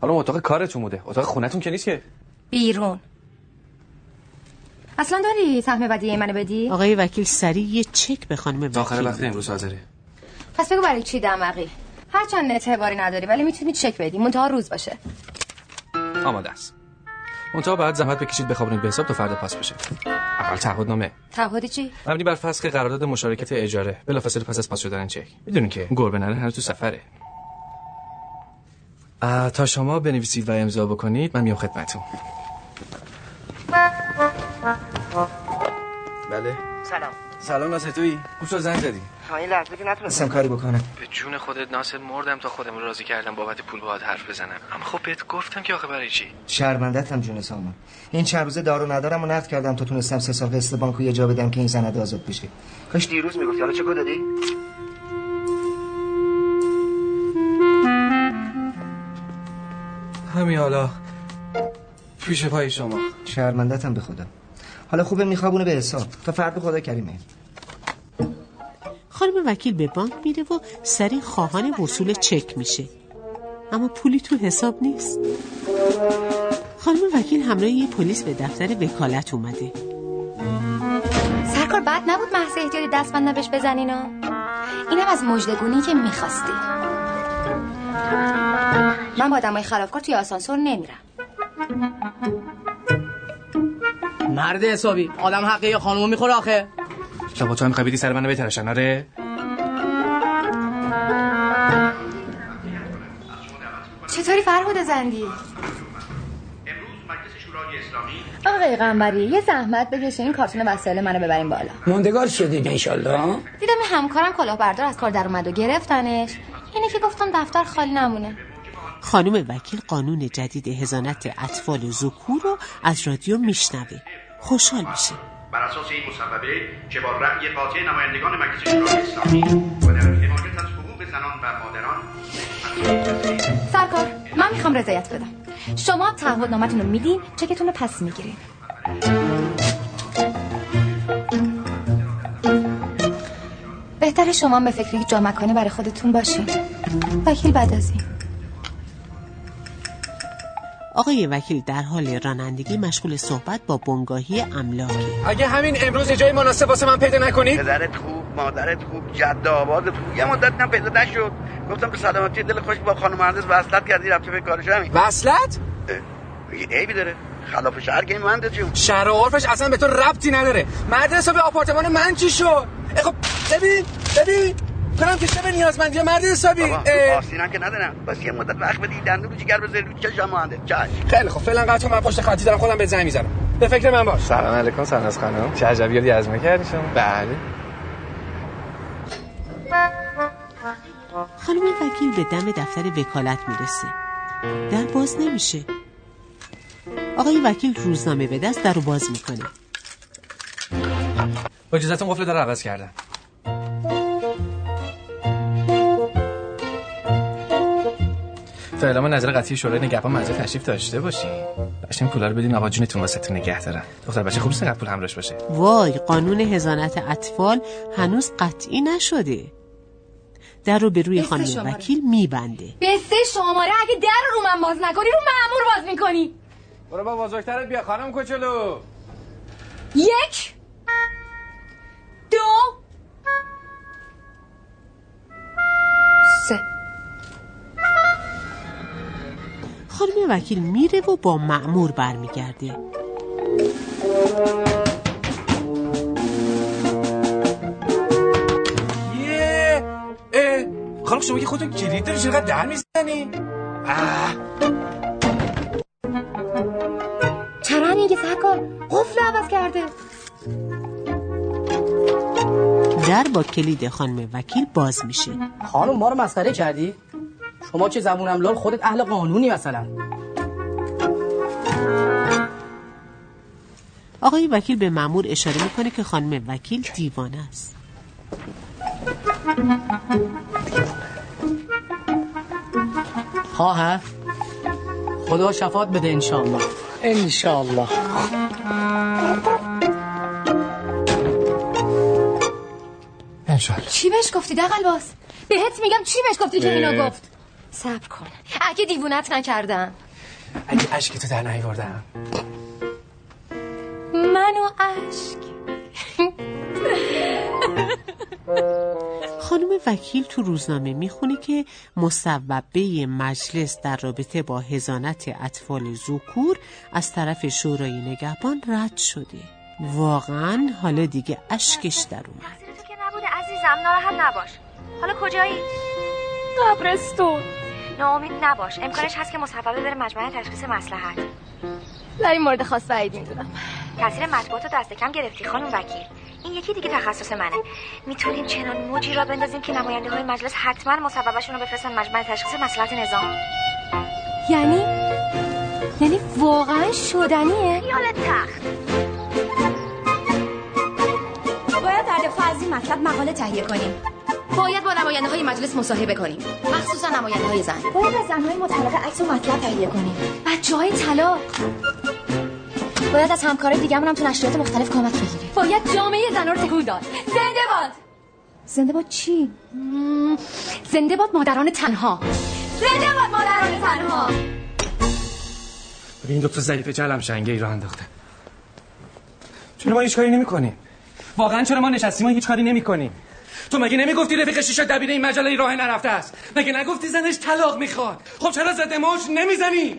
حالا اتاق کارتون بوده. اتاق خونتون که نیست که؟ بیرون. اصلا داری سهم ودیعه منو بدی؟ آقای وکیل سریع یه چک به خانم تا آخر وکیل وقت امروز حاضره. پس بگو برای چی دمقی هرچند اعتباری نداری ولی می‌تونی چک بدی. منتها روز باشه. آماده است. منتها بعد زحمت بکشید بخوابونید به حساب تا فردا پاس بشه. اول تعهد نامه تعهدی چی؟ مبنی بر فسخ قرارداد مشارکت اجاره. بلافاصله پس از پاس شدن چک. می‌دونین که گربه نره هر تو سفره. تا شما بنویسید و امضا بکنید من میام خدمتتون. بله. سلام. سلام ناصر تویی؟ گوش رو زنگ زدی؟ تا این لحظه که نتونستم. کاری بکنم به جون خودت ناصر مردم تا خودم رو راضی کردم بابت پول باهات حرف بزنم. اما خب بهت گفتم که آخه برای چی؟ شرمندتم جون سامان. این چند روزه دارو ندارم و نقد کردم تا تونستم سه سال قسط بانکو یه جا بدم که این سند آزاد بشه. کاش دیروز می‌گفتی. حالا چه دادی؟ همین حالا پیش پای شما. شرمندتم به خدا. حالا خوبه میخوابونه به حساب. تا فردا خدا کریمه. خانم وکیل به بانک میره و سریع خواهان وصول چک میشه. اما پولی تو حساب نیست. خانم وکیل همراه یه پلیس به دفتر وکالت اومده. سرکار بد نبود محض احتیاطی دستبند نبش بزنینا اینم از مجدگونی که می‌خواستی. من با آدمای خلافکار توی آسانسور نمیرم. مرد حسابی. آدم حقه یه خانومو می‌خوره آخه. شبا تو هم خبیدی سر منو بترشن آره؟ چطوری فرهاد زندی؟ آقای قنبری یه زحمت بکشه این کارتون وسایل منو ببریم بالا. موندگار شدیم انشالله. دیدم این همکارم کلاهبردار از کار در اومد و گرفتنش. اینه که گفتم دفتر خالی نمونه. خانم وکیل قانون جدید هزانت اطفال و ذکور رو از رادیو میشنوه. خوشحال میشه. بر اساس این مصوبه که با رأی قاطع نمایندگان مجلس شورای اسلامی و در حمایت از حقوق زنان و مادران سرکار من می‌خوام رضایت بدم. شما تعهدنامتون رو میدین چکتون رو پس می‌گیرین. بهتر شما به فکر یک جا مکانه برای خودتون باشین. وکیل بعد از این. آقای وکیل در حال رانندگی مشغول صحبت با بنگاهی املاکه اگه همین امروز یه جای مناسب واسه من پیدا نکنید پدرت خوب مادرت خوب جد آبادت خوب. یه مدت هم پیدا نشد. گفتم به سلامتی دل خوش با خانم مهندس وصلت کردی رفته به کارش همین. وصلت؟ عیبی داره. خلاف شهر که مهندس جون. شهر و عرفش اصلا به تو ربطی نداره. مرد حسابی آپارتمان من چی شد؟ خب ببین ببین. کنم که شب نیازمندی مرد حسابی. آستینم که ندارم. بس یه مدت وقت بدی دندون رو جگر بذاری رو چشم مهندس چش خیلی خب فعلا قطع من پشت خطی دارم خودم به زنگ می‌زنم. به فکر من باش. سلام علیکم سرناز خانم. چه عجب یادی از کردی شما. بله. خانم وکیل به دم دفتر وکالت می‌رسه. در باز نمیشه. آقای وکیل روزنامه به دست در رو باز می‌کنه. با اجازتون قفل در عوض کردم. فعلا ما نظر قطعی شورای نگهبان منزل تشریف داشته باشیم باشیم پولا رو بدین آقا جونتون واسه نگه دارن دختر بچه خوب نیست پول همراهش باشه. وای قانون هزانت اطفال هنوز قطعی نشده. در رو به روی خانم شماره. وکیل میبنده. به سه شماره اگه در رو من باز نکنی رو معمور باز می‌کنی. برو با بزرگترت بیا. خانم کوچولو. یک دو سه. خانم وکیل میره و با مأمور برمیگرده. یه اه خانم شما که خودتون کلید داری چقدر در می‌زنی؟ چرا میگه سرکار؟ قفل عوض کرده. در با کلید خانم وکیل باز میشه. خانم ما رو مسخره کردی؟ شما که زبونم لال خودت اهل قانونی مثلا. آقای وکیل به مأمور اشاره می‌کنه که خانم وکیل دیوانه است. خواهر. خدا شفاعت بده انشالله انشالله انشالله چی بهش گفتی؟ دقل باز. بهت میگم چی بهش گفتی؟ که. اینو گفت. صبر کن. اگه دیوونت نکردم. اگه اشکتو در نیوردم منو اشک. خانم وکیل تو روزنامه می‌خونه که مصوبه مجلس در رابطه با هزانت اطفال زوکور از طرف شورای نگهبان رد شده. واقعا حالا دیگه اشکش در اومد. که نبوده عزیزم ناراحت نباش. حالا کجایی؟ قبرستون. ناامید نباش. امکانش هست که مصوبه بره مجمع تشخیص مسلحت در این مورد خاص بعید می‌دونم. تاثیر مطبوعات رو دست کم گرفتی خانم وکیل. این یکی دیگه تخصص منه. می‌تونیم چنان موجی را بندازیم که نماینده های مجلس حتما مصوبهشون رو بفرستن مجمع تشخیص مسلحت نظام. یعنی؟ یعنی واقعا شدنیه؟ خیال تخت. دفاع از این مطلب مقاله تهیه کنیم. باید با نماینده های مجلس مصاحبه کنیم. مخصوصا نماینده های زن. باید از زنهای مطلقه عکس و مطلب تهیه کنیم. بچه های طلاق. باید از همکارای دیگه هم تو نشریات مختلف کمک بگیریم. باید جامعه زن رو تکون داد. زنده باد. زنده باد چی؟ زنده باد مادران تنها. زنده باد مادران تنها. این دکتر ظریف جلم شنگه ای رو انداخته. چرا ما هیچ کاری نمی‌کنیم. واقعا چرا ما نشستیم و هیچ کاری نمی‌کنیم؟ تو مگه نمی‌گفتی رفیق شیشه دبیر این مجله راه نرفته است؟ مگه نگفتی زنش طلاق می‌خواد؟ خب چرا زده موج نمی‌زنی؟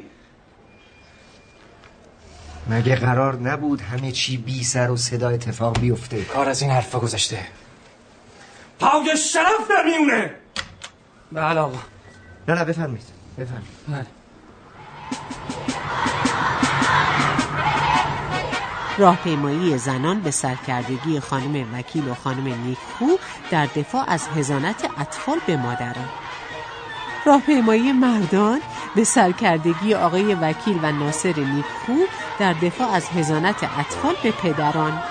مگه قرار نبود همه چی بی سر و صدا اتفاق بیفته؟ کار از این حرفا گذشته. پای شرف نمیونه بله آقا. نه نه بفرمایید. بفرمایید. بله. راهپیمایی زنان به سرکردگی خانم وکیل و خانم نیکخو در دفاع از هزانت اطفال به مادران. راهپیمایی مردان به سرکردگی آقای وکیل و ناصر نیکخو در دفاع از هزانت اطفال به پدران.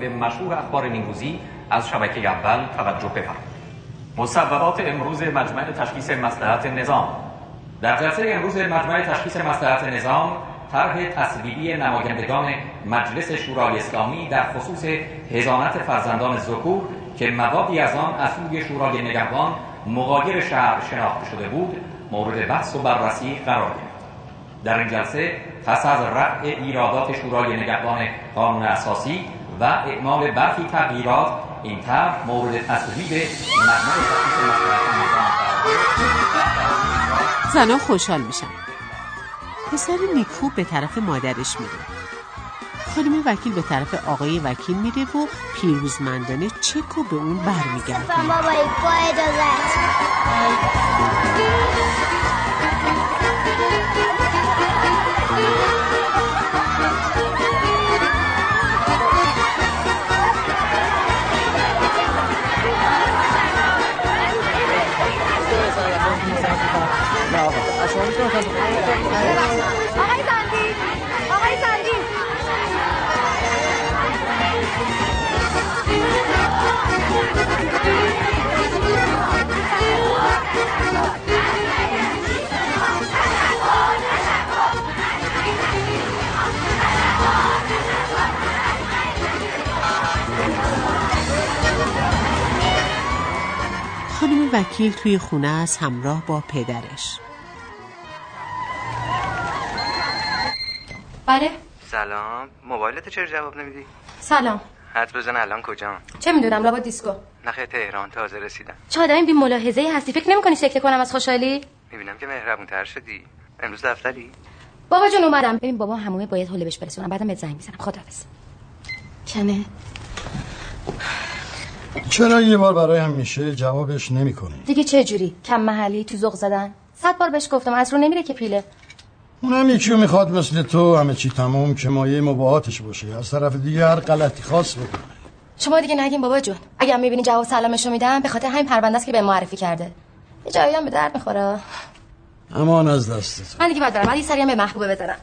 به مشهور اخبار نیمروزی از شبکه اول توجه بفرمایید. مصوبات امروز مجمع تشخیص مصلحت نظام. در جلسه امروز مجمع تشخیص مصلحت نظام طرح تصویبی نمایندگان مجلس شورای اسلامی در خصوص هزانت فرزندان ذکور که موادی از آن از سوی شورای نگهبان مقایر شهر شناخته شده بود مورد بحث و بررسی قرار گرفت. در این جلسه پس از رفع ایرادات شورای نگهبان قانون اساسی و اعمال برخی تغییرات این طرح مورد تصویب مجمع تشخیص مصلحت نظام زنها خوشحال میشن. پسر نیکو به طرف مادرش میره. خانم وکیل به طرف آقای وکیل میره و پیروزمندانه چک و به اون برمیگرده. بابایی با اجازت آقای زندی آقای زندی خانم وکیل توی خونه است همراه با پدرش. بله سلام. موبایلت چرا جواب نمیدی؟ سلام. حد بزن الان کجا؟ چه می‌دونم لابد دیسکو. نخه تهران تازه رسیدم. چه آدمی بی ملاحظه هستی؟ فکر نمی‌کنی سکته کنم از خوشحالی؟ می‌بینم که مهربون تر شدی. امروز دفتری؟ بابا جون اومدم. ببین بابا همومه باید حوله بهش برسونم بعدم بهت زنگ می‌زنم. خداحافظ. کنه چرا یه بار برای همیشه جوابش نمی‌کنی؟ دیگه چه جوری؟ کم محلی تو ذوق زدن. صد بار بهش گفتم. از رو نمیره که پیله. اونم یکی رو می‌خواد مثل تو همه چی تموم که مایه مباهاتش باشه. از طرف دیگه هر غلطی خاص بکنه شما دیگه نگین بابا جون. اگه می‌بینی جواب سلامشو میدم به خاطر همین پرونده است که به معرفی کرده. یه جایی هم به درد می‌خوره. امان از دستت. من دیگه باید برم. بعد یه سری هم به محبوبه بزنم.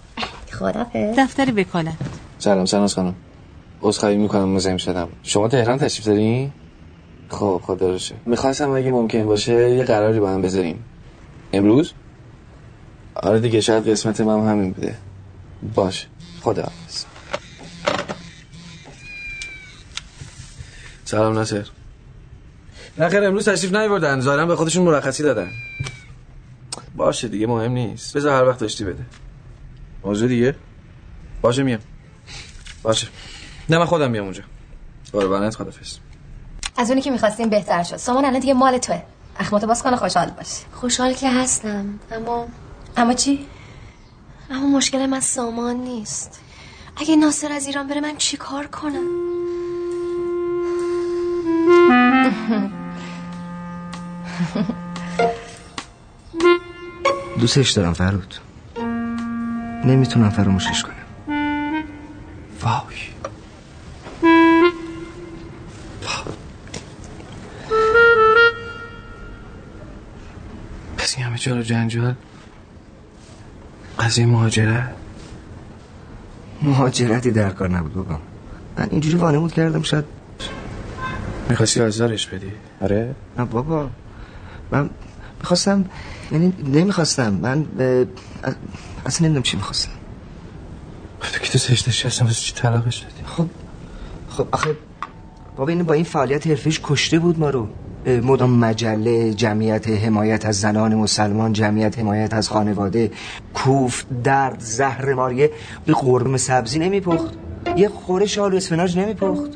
خدافظ. دفتر وکالت. سلام سناس خانم عذرخواهی می‌کنم مزاحم شدم. شما تهران تشریف دارین خب خدا روشه می‌خواستم اگه ممکن باشه یه قراری با هم بذاریم. امروز؟ آره دیگه شاید قسمت من همین بوده. باشه خدا حافظ سلام ناصر. نخیر امروز تشریف نیوردن. ظاهرا به خودشون مرخصی دادن. باشه دیگه مهم نیست. بذار هر وقت داشتی بده. موضوع دیگه؟ باشه میام. باشه. نه من خودم میام اونجا. قربانت خدافظ. از اونی که می‌خواستیم بهتر شد. سامان الان دیگه مال توه. اخماتو باز کنه خوشحال باشی خوشحال که هستم. اما اما چی؟ اما مشکل من سامان نیست. اگه ناصر از ایران بره من چی کار کنم؟ دوستش دارم فرود. نمی‌تونم فراموشش کنم. وای. پس این همه و جنجال؟ قضیه مهاجرت؟ مهاجرتی در کار نبود بابا. من اینجوری وانمود کردم شاید می‌خواستی آزارش بدی؟ آره. نه بابا. من می‌خواستم یعنی نمی‌خواستم. من اه، اصلا نمی‌دونم چی می‌خواستم. تو که تو سشتش هستم از چی طلاقش دادی؟ خب خب آخه بابا اینو با این فعالیت حرفیش کشته بود ما رو. مدام مجله جمعیت حمایت از زنان مسلمان جمعیت حمایت از خانواده کوف درد زهر ماریه. به قرم سبزی نمیپخت. یه خورش آلو اسفناج نمیپخت.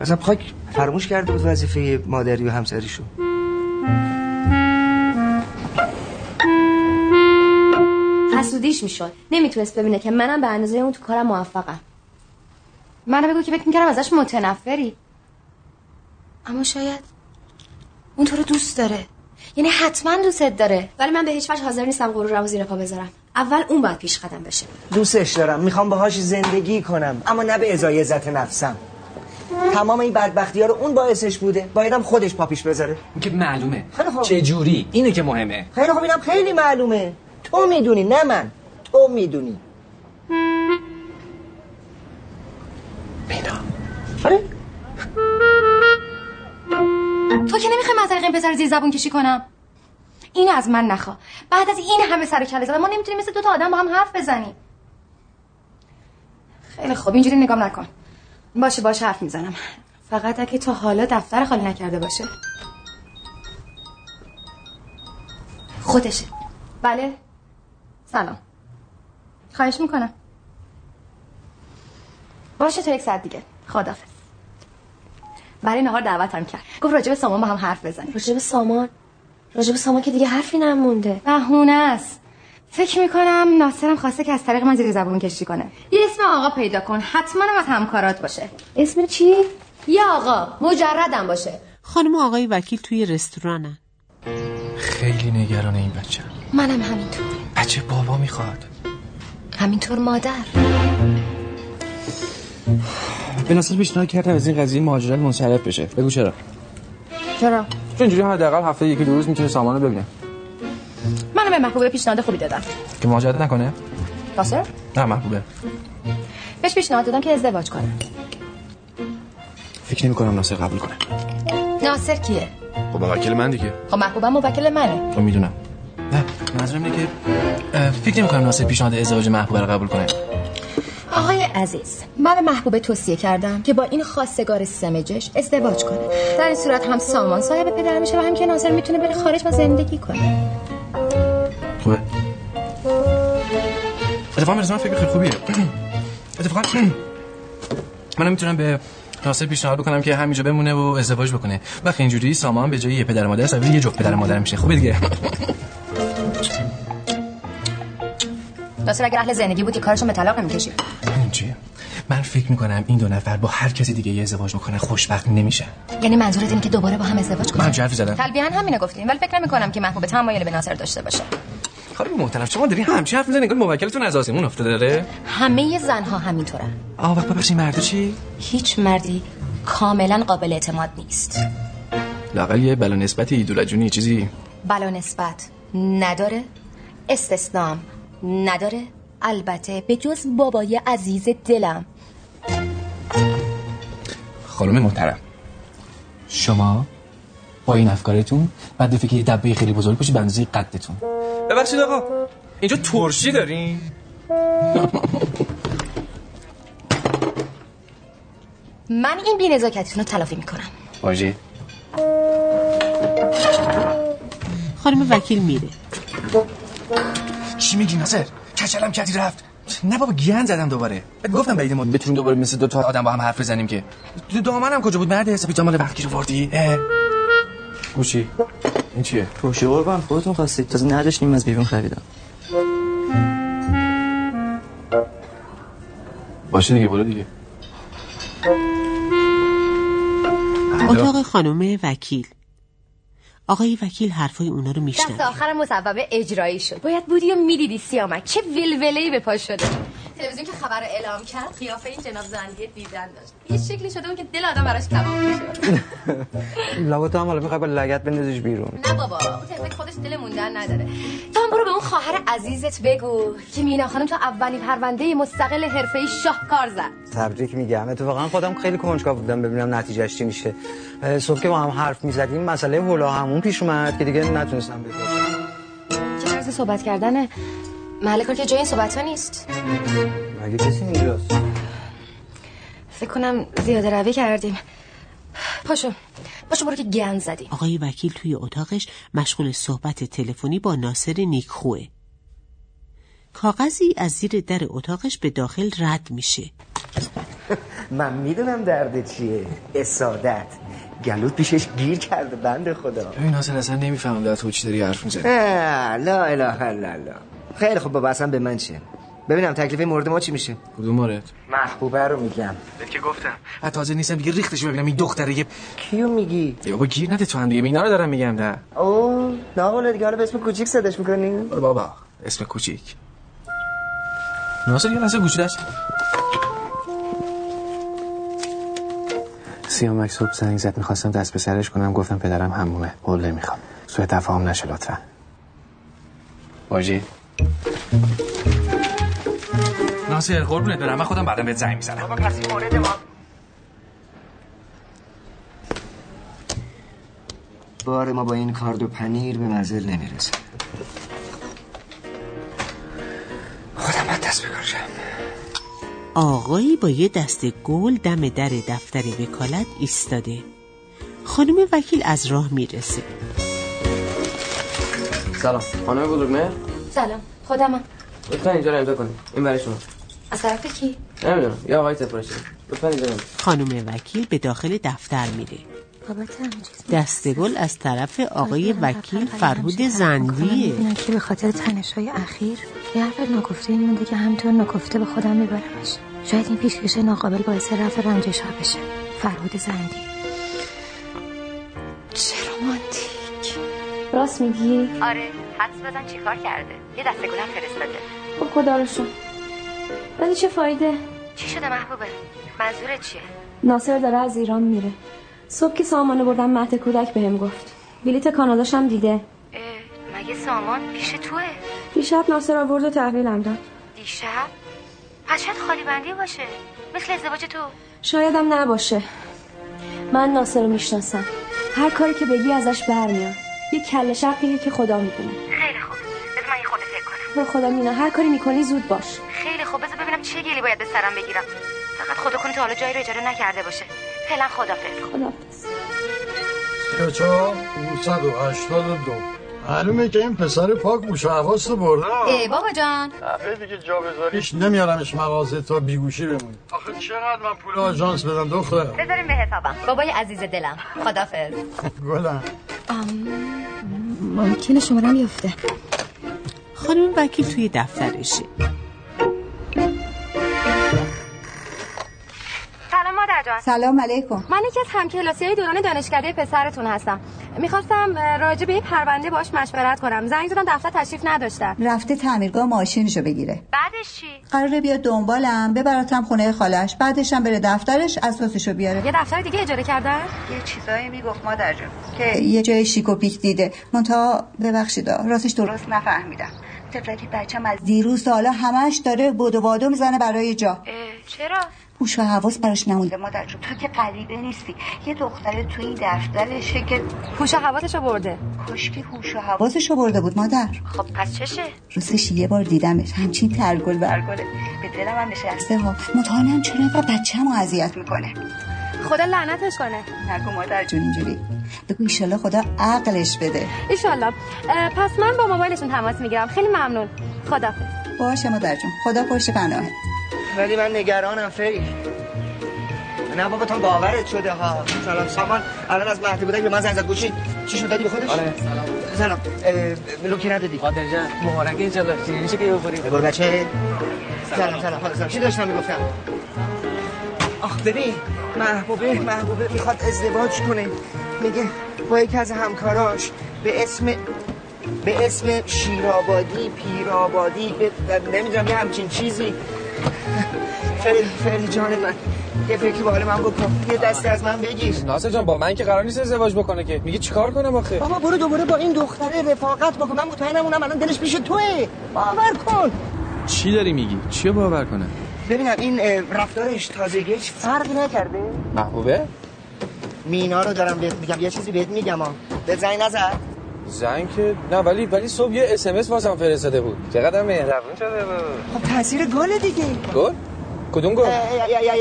اصلا خاک فراموش کرده بود وظیفه مادری و همسریشو. حسودیش می‌شد. نمی‌تونست ببینه که منم به اندازه اون تو کارم موفقم. منو بگو که فکر می‌کردم ازش متنفری. اما شاید اون تو رو دوست داره. یعنی حتما دوستت داره. ولی من به هیچ وجه حاضر نیستم غرورم رو زیر پا بذارم. اول اون باید پیش قدم بشه. دوستش دارم. می‌خوام باهاش زندگی کنم. اما نه به ازای عزت نفسم. تمام این بدبختی ها رو اون باعثش بوده. بایدم خودش پاپیش بذاره. این که معلومه. خیلی خوب. چه جوری؟ اینه که مهمه. خیلی خب اینم خیلی معلومه. تو می‌دونی نه من. تو می‌دونی. بینا آره. تو که نمی‌خوای من این پسر زیر زبون کشی کنم؟ این از من نخوا. بعد از این همه سر و کله زدن ما نمی‌تونیم مثل دو تا آدم با هم حرف بزنیم. خیلی خوب اینجوری نگام نکن. باشه باشه حرف می‌زنم. فقط اگه تا حالا دفتر خالی نکرده باشه. خودشه. بله؟ سلام. خواهش می‌کنم. باشه تا یک ساعت دیگه. خدافظ برای نهار دعوتم کرد. گفت راجب سامان با هم حرف بزنیم. راجب سامان؟ راجب سامان که دیگه حرفی نمونده. بهونه است. فکر می‌کنم ناصرم خواسته که از طریق من زیر زبون کشی کنه. یه اسم آقا پیدا کن. حتما هم از همکارات باشه. اسم چی؟ یه آقا. مجردم باشه. خانم و آقای وکیل توی رستورانن. خیلی نگران این بچه. منم همینطور. بچه بابا می‌خواد. همینطور مادر. به ناصر پیشنهاد کردم از این قضیه مهاجرت منصرف بشه. بگو چرا. چرا؟ چون اینجوری حداقل هفته یکی دو روز می‌تونه سامانو ببینه. منم به محبوبه پیشنهاد خوبی دادم. که مهاجرت نکنه؟ ناصر نه محبوبه. بهش پیشنهاد دادم که ازدواج کنه. فکر نمی کنم ناصر قبول کنه. ناصر کیه؟ خب وکیل من دیگه. خب محبوبم موکل منه. تو می‌دونم. نه منظورم اینه که فکر نمی کنم ناصر پیشنهاد ازدواج محبوبه رو قبول کنه. آقای عزیز من به محبوبه توصیه کردم که با این خواستگار سمجش ازدواج کنه. در این صورت هم سامان صاحب پدر میشه و هم که ناصر می‌تونه بره خارج و زندگی کنه. خوبه. اتفاقا به فکر خیلی خوبیه. اتفاقا منم می‌تونم به ناصر پیشنهاد بکنم که همینجا بمونه و ازدواج بکنه. وقتی اینجوری سامان به جای یه پدر مادر اصلا یه جفت پدر مادر میشه. خوبه دیگه؟ ناصر اگر اهل زندگی بود که کارشو به طلاق نمی‌کشید این چیه؟ من فکر می‌کنم این دو نفر با هر کسی دیگه یه ازدواج بکنه خوشبخت نمیشه. یعنی منظورت اینه که دوباره با هم ازدواج من کنن؟ چه حرفی زدم تلبیان همینه گفتیم ولی فکر نمی‌کنم که محبوبه تمایل به ناصر داشته باشه. خانم محترم شما دارین همچین حرف می‌زنین انگار موکلتون از آسمون افتاده داره. همه زنها همینطورن آه وقت ببخشید مردا چی؟ هیچ مردی کاملا قابل اعتماد نیست. لاقل یه بلا نسبت ایدولجونی چیزی. بلا نسبت نداره. استثنام. نداره؟ البته به جز بابای عزیز دلم. خانم محترم. شما با این افکارتون بعد دفعه که یه دبه خیلی بزرگ باشی به اندازه قدتون. ببخشید آقا اینجا ترشی دارین من این بی‌نزاکتیتون رو تلافی می‌کنم. واجی خانم وکیل میره. چی میگی ناصر؟ کچلم کردی رفت. نه بابا گیان زدم دوباره. گفتم بعید ما بتونیم دوباره مثل دو تا آدم با هم حرف بزنیم که. دامنم کجا بود؟ مرد حسابی جمال وقتی رو وردی. گوشی. این چیه؟ توشه قربان خودتون خواستید. تازه نداشتیم از بیرون خریدم. باشه دیگه برو دیگه. اتاق خانم وکیل. آقای وکیل حرفای اونا رو دست میشنوه آخر مصوبه اجرایی شد. باید بودی و می‌دیدی سیامک. چه ولوله‌ای به پا شده. تلویزیون که خبر اعلام کرد قیافه این جناب زندگی دیدن داشت. یه شکلی شده بود که دل آدم براش کباب می‌شد. لابا تو هم حالا می‌خوای با لگت بندازیش بیرون. نه بابا اون خودش دل موندن نداره. تو هم برو به اون خواهر عزیزت بگو که مینا خانم تو اولین پرونده مستقل حرفه‌ای شاهکار زد. تبریک میگم. اتفاقا خودم خیلی کنجکاو بودم ببینم نتیجهش چی میشه. صبح که با هم حرف می‌زدیم مسئله هولا همون پیش اومد که دیگه نتونستم بپرسم. چه صحبت کردنه محل کار که جای این صحبت ها نیست. مگه کسی اینجاست؟ فکر کنم زیاده روی کردیم. پاشو پاشو برو که گند زدی آقای وکیل توی اتاقش مشغول صحبت تلفنی با ناصر نیکخوه. کاغذی از زیر در اتاقش به داخل رد میشه. من می‌دونم درد چیه. اسادت. گلوت پیشش گیر کرده بند خدا. ببین ناصر اصلا نمی‌فهمم در تو چی داری حرف می‌زنی. لا اله الا الله. خیلی خب بابا اصلا به من چه ببینم تکلیف مورد ما چی میشه. کدوم مورد؟ محبوبه رو میگم. بهت که گفتم. تازه نیستم دیگه ریختش ببینم این دختره یه کیو میگی؟ ای بابا گیر نده تو هم دیگه اینا رو دارم میگم نه. اوه نه دیگه حالا به اسم کوچیک صداش می‌کنی؟ برو بابا اسم کوچیک. ناصر یه لحظه گوش دست. سیامک صبح زنگ زد می‌خواستم دست به سرش کنم گفتم پدرم همومه قول نمی‌خوام سوء تفاهم نشه لطفا. باجی؟ ناصر قربونت برم. من خودم بعدم بهت زنگ می‌زنم. بابا کسی مورد ما بار ما با این کارد و پنیر به منزل نمی‌رسه. خودم باید دست بکارشم آقایی با یه دست گل دم در دفتر وکالت ایستاده. خانم وکیل از راه می‌رسه. سلام. خانم بزرگمهر سلام. خودمم. لطفا اینجا رو امضا کنید این برای شما. از طرف کی؟ نمی‌دونم. یا آقای سفارشی. لطفا اینجا رو خانم وکیل به داخل دفتر میره. بابت همین چیز دست گل از طرف آقای وکیل فرهود زندیه. می‌دونم که به خاطر تنشهای اخیر یه حرف ناگفته این مونده که همینطور ناگفته به خودم میبرمش. شاید این پیشکش ناقابل باعث رفع رنجش ها بشه. فرهود زندی راست میگی؟ آره حدس بزن چیکار کرده؟ یه دسته گلم فرستاده. خب خدا رو. ولی چه فایده؟ چی شده محبوبه؟ منظورت چیه؟ ناصر داره از ایران میره. صبح که سامانه بردم مهد کودک بهم گفت. بلیت کاناداشم دیده. مگه سامان پیش توه؟ دیشب ناصر آورد و تحویلم داد. دیشب؟ پس شاید خالی بندی باشه. مثل ازدواج تو. شایدم نباشه. من ناصر رو می‌شناسم. هر کاری که بگی ازش برمیاد. یه کل شقیه که خدا می‌دونه. خیلی خوب. بذار من یه خورده فکر کنم. به خدا مینا هر کاری می‌کنی زود باش. خیلی خوب. بذار ببینم چه گلی باید به سرم بگیرم. فقط خدا کنه تا حالا جایی رو اجاره نکرده باشه. فعلا خدافظ. خدافظ. 34 دو. معلومه که این پسر پاک گوش و حواس رو برده. ای بابا جان. دفعه دیگه جا بذاری. هیچ نمیارمش مغازه تا بیگوشی بمونی. آخه چقدر من پول آژانس بدم دختر بذاریم به حسابم. بابای عزیز دلم. خدافظ. گلم. ممکنه شمارم بیفته خانم وکیل توی دفترشه. جان. سلام علیکم. من یکی از همکلاسی های دوران دانشکده پسرتون هستم. می‌خواستم راجع به یه پرونده باش مشورت کنم. زنگ زدم دفتر تشریف نداشتن. رفته تعمیرگاه ماشینشو بگیره. بعدش چی؟ قراره بیاد دنبالم ببراتم خونه خالش بعدش هم بره دفترش اساسشو بیاره. یه دفتر دیگه اجاره کردن؟ یه چیزایی می‌گفت مادر جون که یه جای شیک و پیک دیده. منتها ببخشید راستش درست نفهمیدم. تفلکی بچم از دیروز تا حالا همش داره بدو بادو می‌زنه برای جا. چرا؟ هوش و حواس براش نمونده. مادر جون تو که غریبه نیستی. یه دختره تو این دفترشه که هوش و حواسشو برده. کاش که هوش و حواسشو برده بود مادر. خب پس چشه؟ روزش یه بار دیدمش. همچین ترگل برگله به دلم هم نشسته. ها. مطمئنم چرا اینقدر بچه‌مو اذیت می‌کنه؟ خدا لعنتش کنه. نگو مادر جون اینجوری. بگو ایشالله خدا عقلش بده. ایشالله پس من با موبایلشون تماس می‌گیرم. خیلی ممنون. خدافظ باشه مادر جون. خدا پشت پناهه. ولی من نگرانم فری. نه بابا تو باورت شده ها. سلام سامان. الان از مهد بودک به من زنگ زد. گوشی چی شد؟ دادی به خودش؟ آره. سلام. لوکی ندادی. قادر جان. مبارک انشالله چی میشه که بخوری؟ بگو بچه سلام سلام. سلام. چی داشتم می‌گفتم؟ آخ ببین محبوبه محبوبه می‌خواد ازدواج کنه. میگه با یکی از همکاراش به اسم به اسم شیرآبادی پیرآبادی به نمی‌دونم یه همچین چیزی. فری فری جان من. یه فکری به حال من بکن. یه دستی از من بگیر. ناصر جان با من که قرار نیست ازدواج بکنه که. میگه چیکار کنم آخه؟ بابا برو دوباره با این دختره رفاقت بکن. من مطمئنم اونم الان دلش پیش توه. باور کن. چی داری میگی؟ چی باور کنم ببینم این رفتارش تازگیش فرق نکرده؟ محبوبه؟ مینا رو دارم بهت میگم. یه چیزی بهت میگم ها. بهت زنگ نزد زنگ که نه ولی ولی صبح یه اس ام اس واسم فرستاده بود. چقدر مهربون شده بود. خب تاثیر گل دیگه. گل؟ کدوم گل؟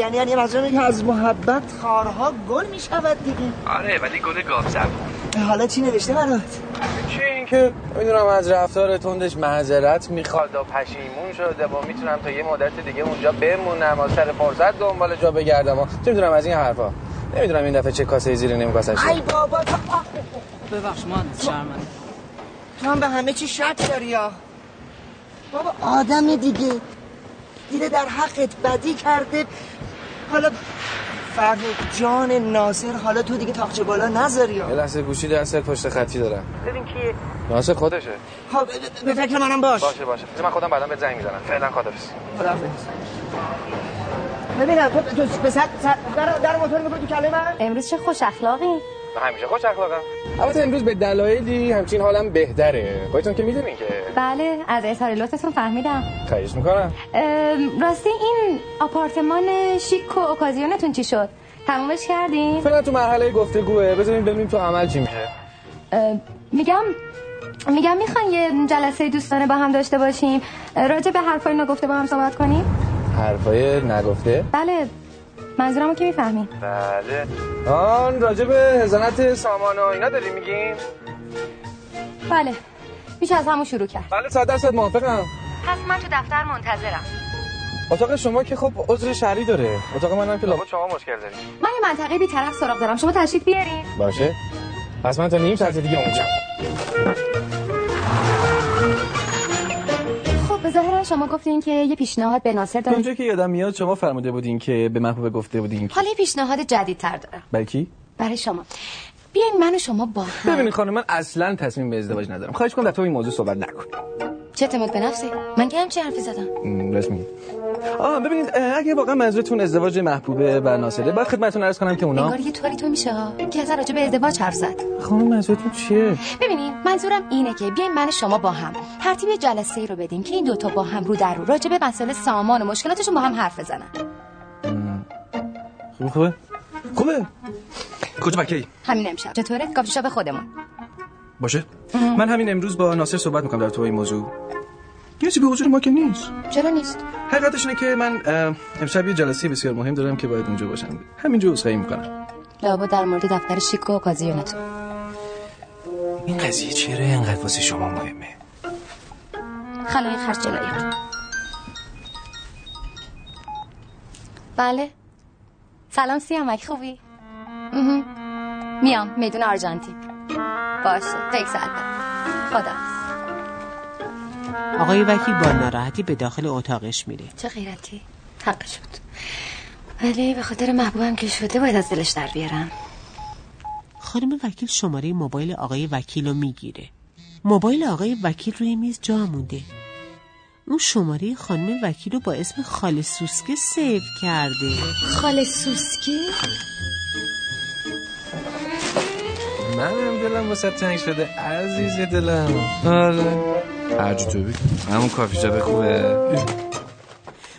یعنی یعنی منظورم که از محبت خارها گل می‌شود دیگه. آره ولی گل زبون حالا چی نوشته برات؟ چی؟ این که می‌دونم از رفتار تندش معذرت می‌خواد. و پشیمون شده و می‌تونم تا یه مدت دیگه اونجا بمونم و سر فرصت دنبال جا بگردم و چه می‌دونم از این حرفا. نمی‌دونم این دفعه چه کاسه زیر نمیکاسه ای بابا آه، ببخش مهندس شرمنده تو هم به همه چی شک داری یا بابا آدم دیگه. دیده در حقت بدی کرده. حالا فرهاد جان ناصر حالا تو دیگه تاقچه بالا نذاری یه لحظه گوشی دست پشت خطی دارم ببین کیه ناصر خودشه. خب به فکر منم باش. باشه باشه. من خودم بعدا به زنگ می‌زنم. فعلا خدافظ. خداحافظ ببینم تو تو پسر سر- در در موتور می‌کنی تو کله من؟ امروز چه خوش اخلاقی؟ من همیشه خوش اخلاقم. البته امروز به دلایلی همچین حالم بهتره. خودتون که می‌دونین که. بله از اظهار لطفتون فهمیدم. خواهش می‌کنم. راستی این آپارتمان شیک و اوکازیونتون چی شد؟ تمومش کردین؟ فعلا تو مرحله گفتگوه. بذاریم ببینیم تو عمل چی میشه. میگم میگم می‌خواین یه جلسه دوستانه با هم داشته باشیم. راجع به حرفای نگفته با هم صحبت کنیم؟ حرفای نگفته؟ بله منظورمو که می‌فهمین بله. آن راجع به هزانت سامان و اینا داری میگین بله میشه از همون شروع کرد. بله صد درصد موافقم. پس من تو دفتر منتظرم. اتاق شما که خب عذر شهری داره. اتاق منم که لابد شما مشکل داری من یه منطقه بیطرف سراغ دارم. شما تشریف بیارین. باشه. پس من تا نیم ساعت دیگه اونجا. ظاهرا شما گفتین که یه پیشنهاد به ناصر دارین. اونجا که یادم میاد شما فرموده بودین که به محبوب گفته بودین که حالا یه پیشنهاد جدیدتر دارم. برای کی؟ برای شما. بیاین من و شما با هم ببینید خانم من اصلا تصمیم به ازدواج ندارم. خواهش کنم در تو این موضوع صحبت نکن چه اعتماد به نفسی من که همچی حرفی زدم. رسمی آه ببینید اگه واقعا منظورتون ازدواج محبوبه و ناصره بعد خدمتتون عرض کنم که اونا انگار یه طوری تو میشه ها. که اصلا راجع به ازدواج حرف زد. خانم منظورتون چیه؟ ببینین منظورم اینه که بیاین من شما با هم ترتیب جلسه ای رو بدیم که این دوتا با هم رو در رو راجع به مسائل سامان و مشکلاتشون با هم حرف بزنن. خوبه خوبه؟ خوبه. کجا بکی همین امشب. چطوره؟ کافی شاپ خودمون. باشه؟ من همین امروز با ناصر صحبت می‌کنم در تو این موضوع. یه به حضور ما که نیست. چرا نیست؟ حقیقتش اینه که من امشب یه جلسه بسیار مهم دارم که باید اونجا باشم. همینجا عذرخواهی می‌کنم. لابد در مورد دفتر شیک و اوکازیونتون این قضیه چرا اینقدر واسه شما مهمه؟ خلای خرج جلوی بله. سلام سیامک خوبی. میام میدون آرژانتین. باشه بعد. خدا. آقای وکیل با ناراحتی به داخل اتاقش میره. چه غیرتی؟ حقش بود ولی به خاطر محبوبم که شده باید از دلش در بیارم. خانم وکیل شماره موبایل آقای وکیل رو می‌گیره. موبایل آقای وکیل روی میز جا مونده. اون شماره خانم وکیل رو با اسم خاله سوسکه save کرده. خاله سوسکی منم دلم واست تنگ شده عزیز دلم. آره. هرجو تو همون کافی شاپ خوبه.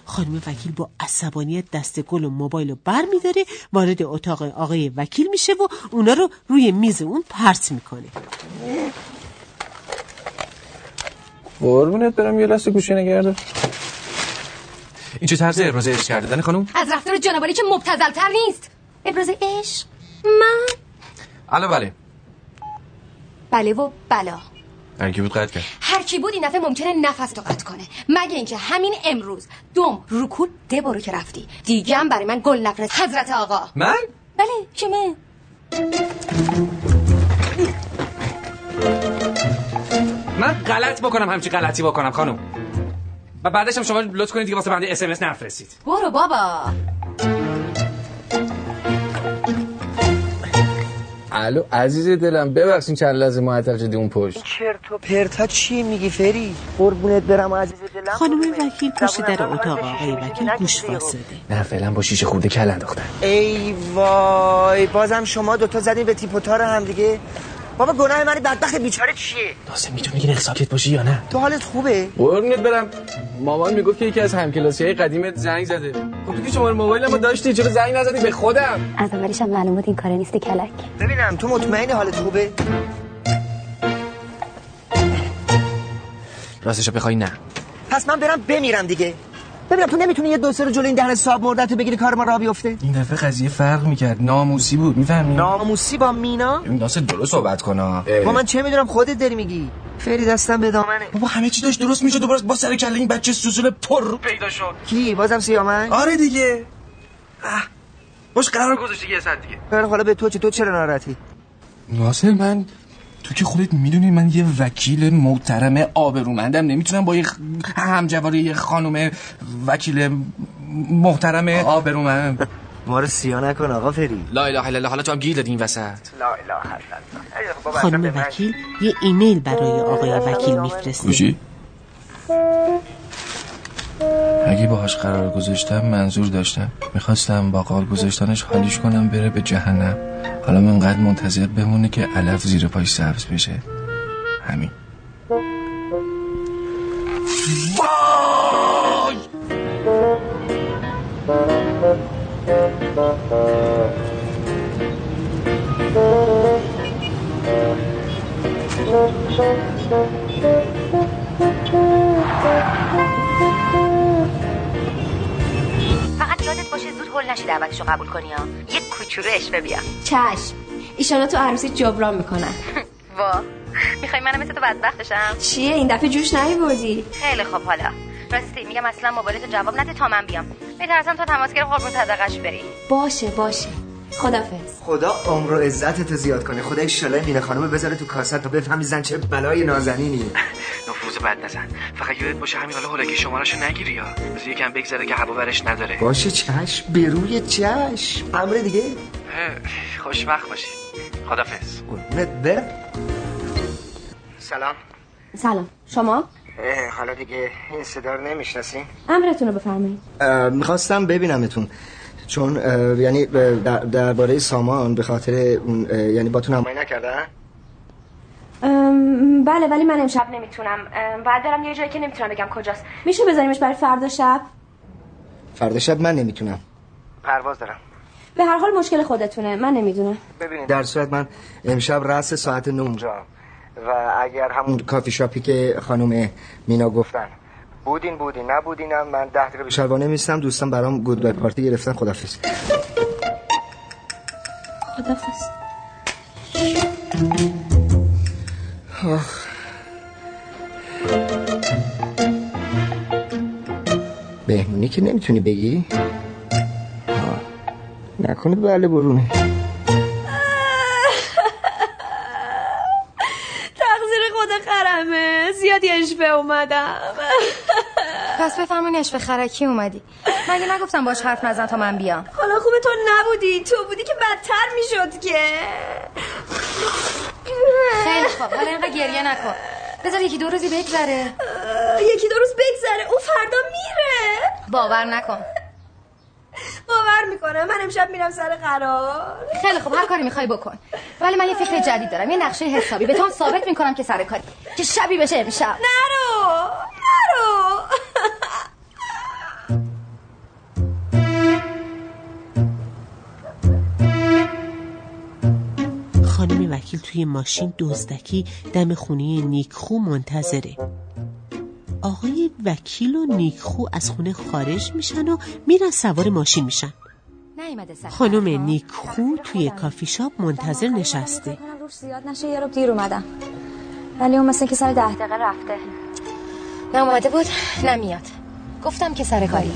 خانم وکیل با عصبانیت دست گل و موبایل رو بر میداره وارد اتاق آقای وکیل میشه و اونا رو روی میز اون پرت می‌کنه. قربونت برم یه لحظه گوشه نگرده. این چه طرز ابراز عشق کردن خانم؟ از رفتار جنابالی که مبتذلتر نیست. ابراز عشق؟ من؟ الو بله. بله و بلا. هر کی بود قطع کرد؟ هر کی بود این دفعه ممکنه نفس تو قطع کنه. مگه اینکه همین امروز دوم رکود ده برو که رفتی. دیگه هم برای من گل نفرست حضرت آقا. من؟ بله شما من؟ غلط بکنم همچی غلطی بکنم خانم. و بعدش هم شما لطف کنید دیگه واسه بنده اس ام اس نفرستید. برو بابا. الو عزیز دلم ببخشین چند لحظه معطل شدی اون پشت. چرت و پرتا چی میگی فری؟ قربونت برم عزیز دلم. خانم وکیل پشت در اتاق. آقای وکیل گوش واساده نه فعلا با شیشه خورده کل انداختن ای وای بازم شما دوتا زدین به تیپ و تار هم دیگه. بابا گناه من بدبخت بیچاره چیه؟ ناصر می‌تونی که ساکت باشی یا نه؟ تو حالت خوبه. قربونت برم. مامان می‌گفت که یکی از همکلاسی های قدیمت زنگ زده. خب تو که شماره موبایلمو داشتی چرا زنگ نزدی؟ به خودم. از اولیش هم معلوم بود این کار نیستی کلک. ببینم تو مطمئنی حالت خوبه؟ راستش بخوای نه. پس من برم بمیرم دیگه. ببینم تو نمی‌تونی یه دو سه رو جلو این دهن صاحب مردت رو بگیری کار ما را بیفته. این دفعه قضیه فرق می‌کرد. ناموسی بود می‌فهمی؟ ناموسی با مینا؟ ناصر درست صحبت کنه با من چه می‌دونم خودت داری میگی. فری دستم به دامنه. بابا همه چی داشت درست می‌شد دوباره با سر کله این بچه سوسول پر رو پیدا شد. کی؟ بازم سیامن آره دیگه. اه. باش قرار گذاشتی یه ساعت دیگه. حالا به تو چه تو چرا ناراحتی؟ ناصر من تو که خودت می‌دونی من یه وکیل محترم آبرومندم. نمی‌تونم با یه همجواری یه خانم وکیل محترم آبرومند. ما رو سیا نکن آقا فری. لا اله الا الله. حالا تو هم گیر دادی این وسط. لا اله الا الله. خانم وکیل یه ایمیل برای آقای وکیل میفرسته اگه باهاش قرار گذاشتم منظور داشتم. می‌خواستم با قال گذاشتنش حالیش کنم بره به جهنم. حالا من انقدر منتظر بمونه که علف زیر پاش سبز بشه. همین. فقط هول نشی دعوتشو قبول کنی ها؟ یه کوچولو اشوه بیا چشم. ایشالا تو عروسی جبران می‌کنن. وا. می‌خوای منم مثل تو بدبخت بشم چیه؟ این دفعه جوش نیوردی خیلی خوب حالا. راستی میگم اصلا موبایلتو جواب نده تا من بیام. میترسم تا تماسگر قربون صدقش بری باشه باشه. خدافظ خدا عمر و عزتت زیاد کنه. خدا ایشالا مینه خانم بذاره تو کاست تا بفهمی زن چه بلای نازنینی نفوذ بد نزن. فقط یادت باشه همین حالا هولکی شمارشو نگیری یا؟ بذار یکم بگذره که هوا برش نداره. باشه چشم. بروی چشم. امر دیگه؟ خوشبخت باشی. خدافظ قربونت بر سلام. سلام. شما؟ حالا دیگه این صدا رو نمی‌شناسین؟ امرتون رو بفرمایید. می‌خواستم ببینمتون. چون یعنی در- درباره سامان به خاطر یعنی باتون همایی نکردن؟ ام، بله ولی من امشب نمی‌تونم. بعد برم یه جایی که نمی‌تونم بگم کجاست. میشه بذاریمش برای فردا شب؟ فردا شب من نمی‌تونم. پرواز دارم. به هر حال مشکل خودتونه. من نمی‌دونم. ببینید در صورت من امشب رأس ساعت نه اونجا و اگر همون کافی شاپی که خانم مینا گفتن. بودین بودین نبودینم. من ده دقیقه بیشتر. وانه میستم دوستان برام گودبای پارتی گرفتن. خدافظ. خدافظ. آخ. بهمونی که نمی‌تونی بگی؟ آه. نکنه بله برونه. تقصیر خدا خرمه زیادی اشبه اومدم. پس بفهمون اشوه خرکی اومدی. مگه نگفتم باش حرف نزن تا من بیام؟ حالا خوبه تو نبودی. تو بودی که بدتر می‌شد که. خیلی خوب. حالا اینقدر گریه نکن. بذار یکی دو روزی بگذره. یکی دو روز بگذره. او فردا میره. باور نکن. باور می‌کنم. من امشب میرم سر قرار. خیلی خوب. هر کاری می‌خوای بکن. ولی من یه فکر جدید دارم. یه نقشه حسابی. به تو ثابت می‌کنم که سر کاری. که شبی بشه امشب. نرو. نرو. خانم وکیل توی ماشین دزدکی دم خونه نیکخو منتظره. آقای وکیل و نیکخو از خونه خارج میشن و میرن سوار ماشین میشن. نیومده سر خانم نیکخو توی کافی شاپ منتظر نشسته. روش زیاد نشه یه رو دیر اومدم. ولی اون مثل که سر ده دقیقه رفته. نه اومده بود نه میاد. گفتم که سر کاری.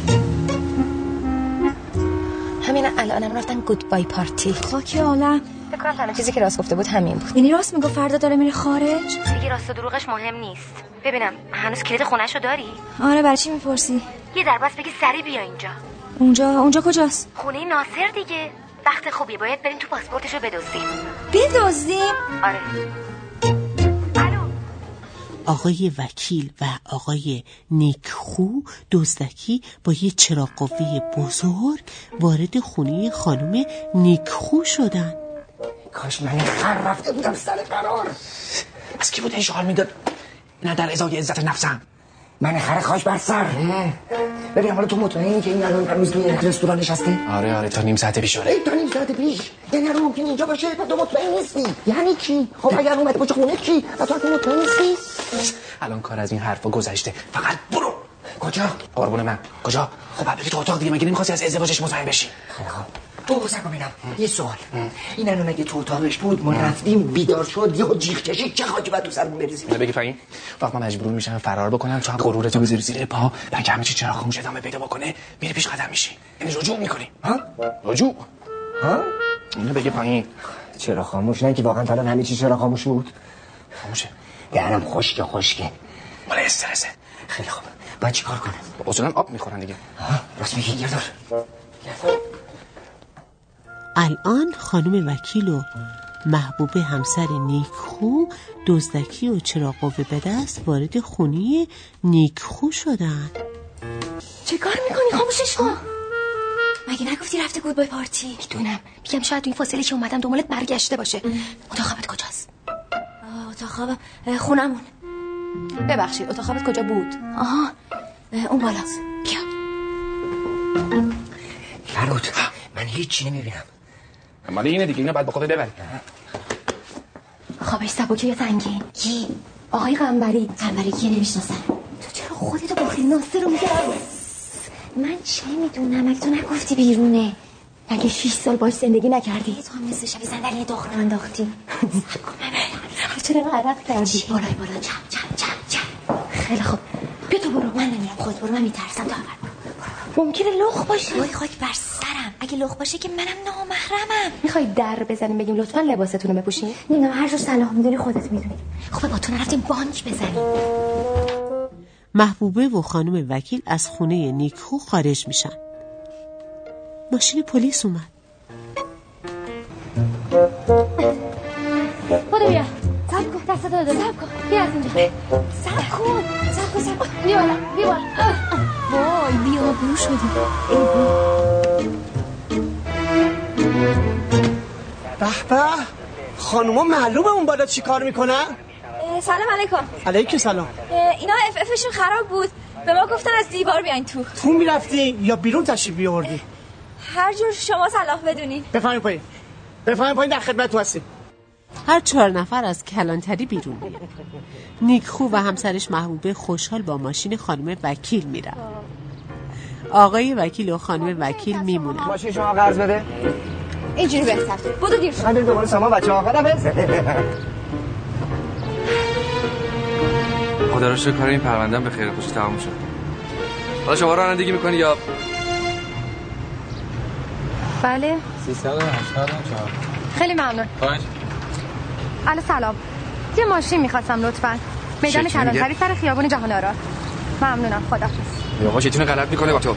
همین الانم رفتن گود بای پارتی. خاک عالم. فکر کنم تنها چیزی که راست گفته بود همین بود. یعنی راست میگو فردا داره میره خارج؟ دیگه راست و دروغش مهم نیست. ببینم هنوز کلید خونهشو داری؟ آره برای چی می‌پرسی؟ یه در بس بگی سری بیا اینجا. اونجا اونجا کجاست؟ خونه ناصر دیگه. وقت خوبی باید بریم تو پاسپورتشو بدزدیم بدزدیم آره. آقای وکیل و آقای نیکخو دزدکی با یه چراغ قوه بزرگ وارد خونه خانم نیکخو شدن. کاش من خر رفته بودم سر قرار. از کی بود اشغال می‌داد؟ نه در ازای عزت نفسم. من خر خاش بر سر. ببین حالا تو مطمئنی که این الان هنوز توی رستوران نشسته آره آره تا نیم ساعت پیش آره تا نیم ساعت پیش. یعنی الان ممکن اینجا باشه و تو مطمئن نیستی. یعنی چی؟ خب اگر اومده باشه خونه چی؟ و تو مطمئن نیستی؟ الان کار از این حرفا گذشته. فقط برو. کجا؟ قربون من. کجا؟ خب بری تو اتاق دیگه مگه نمی‌خواستی از ازدواجش مطمئن بشی؟ خیلی خوب. تو حسن ببینم یه سوال. این الان اگه تو اتاقش بود ما رفتیم بیدار شد یهو جیغ کشید چه خاکی باید تو سرمون بریزیم؟ اینو بگی پایین وقت من مجبور میشم فرار بکنم تو هم غرورتو بذاری زیر پا. برای که همه چی چرا خاموش ادامه پیدا بکنه میری پیش قدم میشی. یعنی رجوع می‌کنی. ها؟ رجوع. ها؟ اینو بگی پایین چرا خاموش نه که واقعا تا همه چی چرا خاموش بود. خاموشه. دهنم خشکه. خشکه مال استرسه خیلی خوب. باید چیکار کنم؟ اصولا آب می‌خورن دیگه. راست میگی گردار الان خانم وکیل و محبوب همسر نیکخو دزدکی و چرا قوه به دست وارد خونی نیکخو شدن. چه کار می‌کنی؟ خاموشش کن. مگه نگفتی رفته بود بای پارتی؟ می‌دونم. میگم شاید تو این فاصله که اومدم دنبالت برگشته باشه. اتاق خوابت کجاست؟ اتاق خواب خونمون. ببخشید اتاق خوابت کجا بود؟ آها اون بالاست. بیا. فرود من هیچی نمی‌بینم. مال اینه دیگه اینو بعد با خودت ببری. خوابش سبکه یا سنگین؟ کی؟ آقای قنبری. قنبری کیه نمی‌شناسم تو چرا خودتو با خیلی ناصر رو من چه می‌دونم؟ اگه تو نگفتی بیرونه. مگه 6 سال باش زندگی نکردی. تو هم مثل شبیه صندلی داخل انداختی. چرا عرق کردی؟ بالای بالا چپ چپ چپ چپ خیلی خوب. بیا تو برو. من نمیرم. خود برو. من میترسم. تو اول برو. ممکنه لخ باشه وای خاک بر سرم. اگه لخ باشه که منم نامحرمم. می‌خوای در بزنیم بگیم لطفا لباستون رو بپوشین نمی‌دونم هر جور صلاح می‌دونی خودت می‌دونی. خب با تو نرفتیم بانک بزنیم. محبوبه و خانم وکیل از خونه نیکخو خارج میشن. ماشین پلیس اومد. بودو بیا. سب کن دست داده. سب کن. بیا از اینجا. سب کن. بیا بالا بیا بالا وای بیا برو شدی به به خانوما معلومه اون بالا چی کار می‌کنن؟ سلام علیکم. علیکم سلام. اینا اف افشون خراب بود. به ما گفتن از دیوار بیاین تو. تو می‌رفتی یا بیرون تشریف بیاوردی هر جور شما صلاح بدونین. بفهمین پایین. بفهمین پایین در خدمت تو هستیم. هر چهار نفر از کلانتری بیرون میان نیکخو و همسرش محبوبه خوشحال با ماشین خانم وکیل میرن. آقای وکیل و خانم وکیل میمونن. ماشین شما قرض بده. اینجوری بهتر. بودو دیر شد. من دوباره شما بچه ها خدا خدا رو شکر این پروندهم به خیر خوشی تمام شد. حالا شما رانندگی می‌کنی یا؟ بله. 384 خیلی ممنون. الو سلام. یه ماشین می‌خواستم لطفا. میدان؟ کلانتری سر خیابون جهان آرا ممنونم خدا. یا ما شیطون غلط می‌کنه با تو.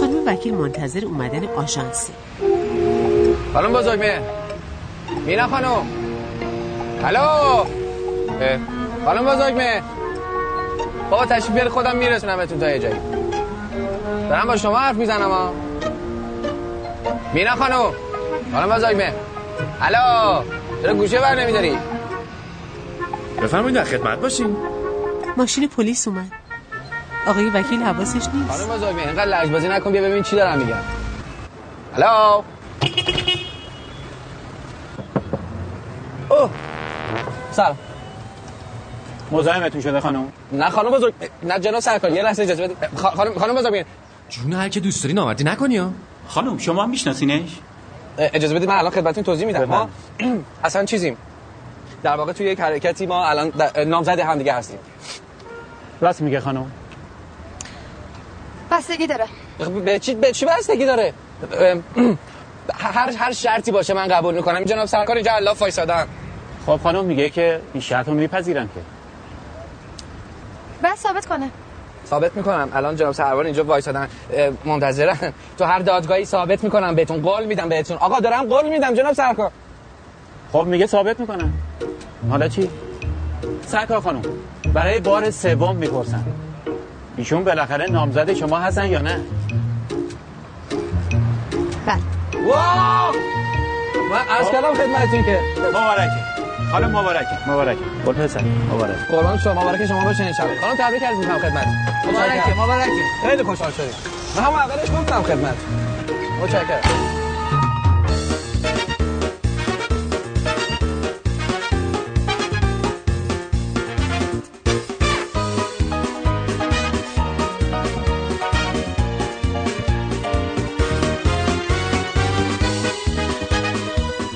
خانم وکیل منتظر اومدن آژانسه خانم بزرگمه. مینا خانم. الو. اه، خانم بزرگمه. بابا تشریف بیار خودم میرسونمتون تا یه جایی. دارم با شما حرف می‌زنم ها مینا خانم. خانم بزرگمه الو چرا گوشه بر نمیداری. بفرمایید در خدمت باشین. ماشین پلیس اومد. آقای وکیل حواسش نیست. خانم بزرگمه اینقدر لجبازی نکن بیا ببین چی دارم میگم. الو. اوه. سلام. مزاحمتون شده خانم؟ نه خانم بزرگ نه جناب سرکار یه لحظه اجازه بدید خانم خانم بزرگ. جون هر که دوست داری نامردی نکنی ها. خانم شما هم میشناسینش؟ اجازه بدید من الان خدمتتون توضیح میدم ما اصلا چیزیم. در واقع توی یک حرکتی ما الان نامزد هم دیگه هستیم. راست میگه خانم. بستگی داره. به چی به چی بستگی داره؟ هر هر شرطی باشه من قبول می‌کنم. جناب سرکار اینجا الله فایسادن خب خانم میگه که این شرط رو میپذیرن که. بس ثابت کنه. ثابت می‌کنم. الان جناب سروار اینجا وایسادن. منتظرن. تو هر دادگاهی ثابت می‌کنم بهتون قول میدم بهتون. آقا دارم قول میدم جناب سرکار. خب میگه ثابت می‌کنن حالا چی؟ سرکار خانم برای بار سوم می‌پرسن ایشون بالاخره نامزد شما هستن یا نه؟ بله. واو! من عرض کردم خدمتتون که. مبارکه. خانم مبارکه. مبارکه. گل پسر. مبارک قربان شما. مبارک شما باشه این شب خانم تبریک عرض می‌کنم خدمت. مبارکه مبارکه. خیلی خوشحال شدیم. من همون اولش گفتم خدمت. متشکرم.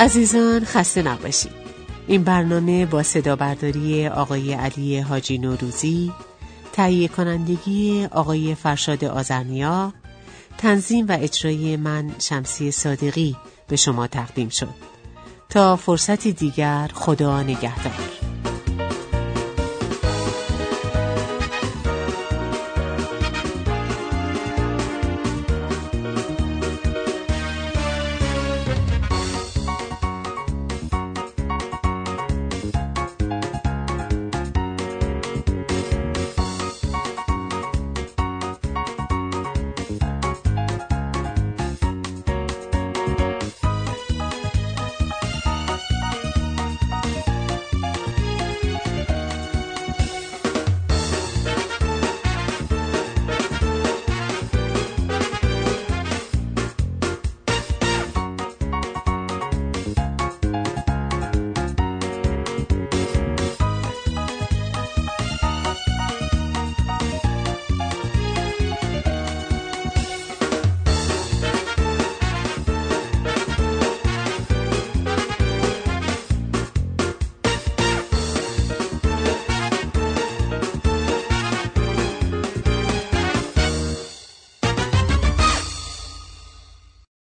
عزیزان خسته نباشید. این برنامه با صدا برداری آقای علی حاجی نوروزی تهیه کنندگی آقای فرشاد آزرنیا تنظیم و اجرای من شمسی صادقی به شما تقدیم شد. تا فرصتی دیگر خدا نگهدار.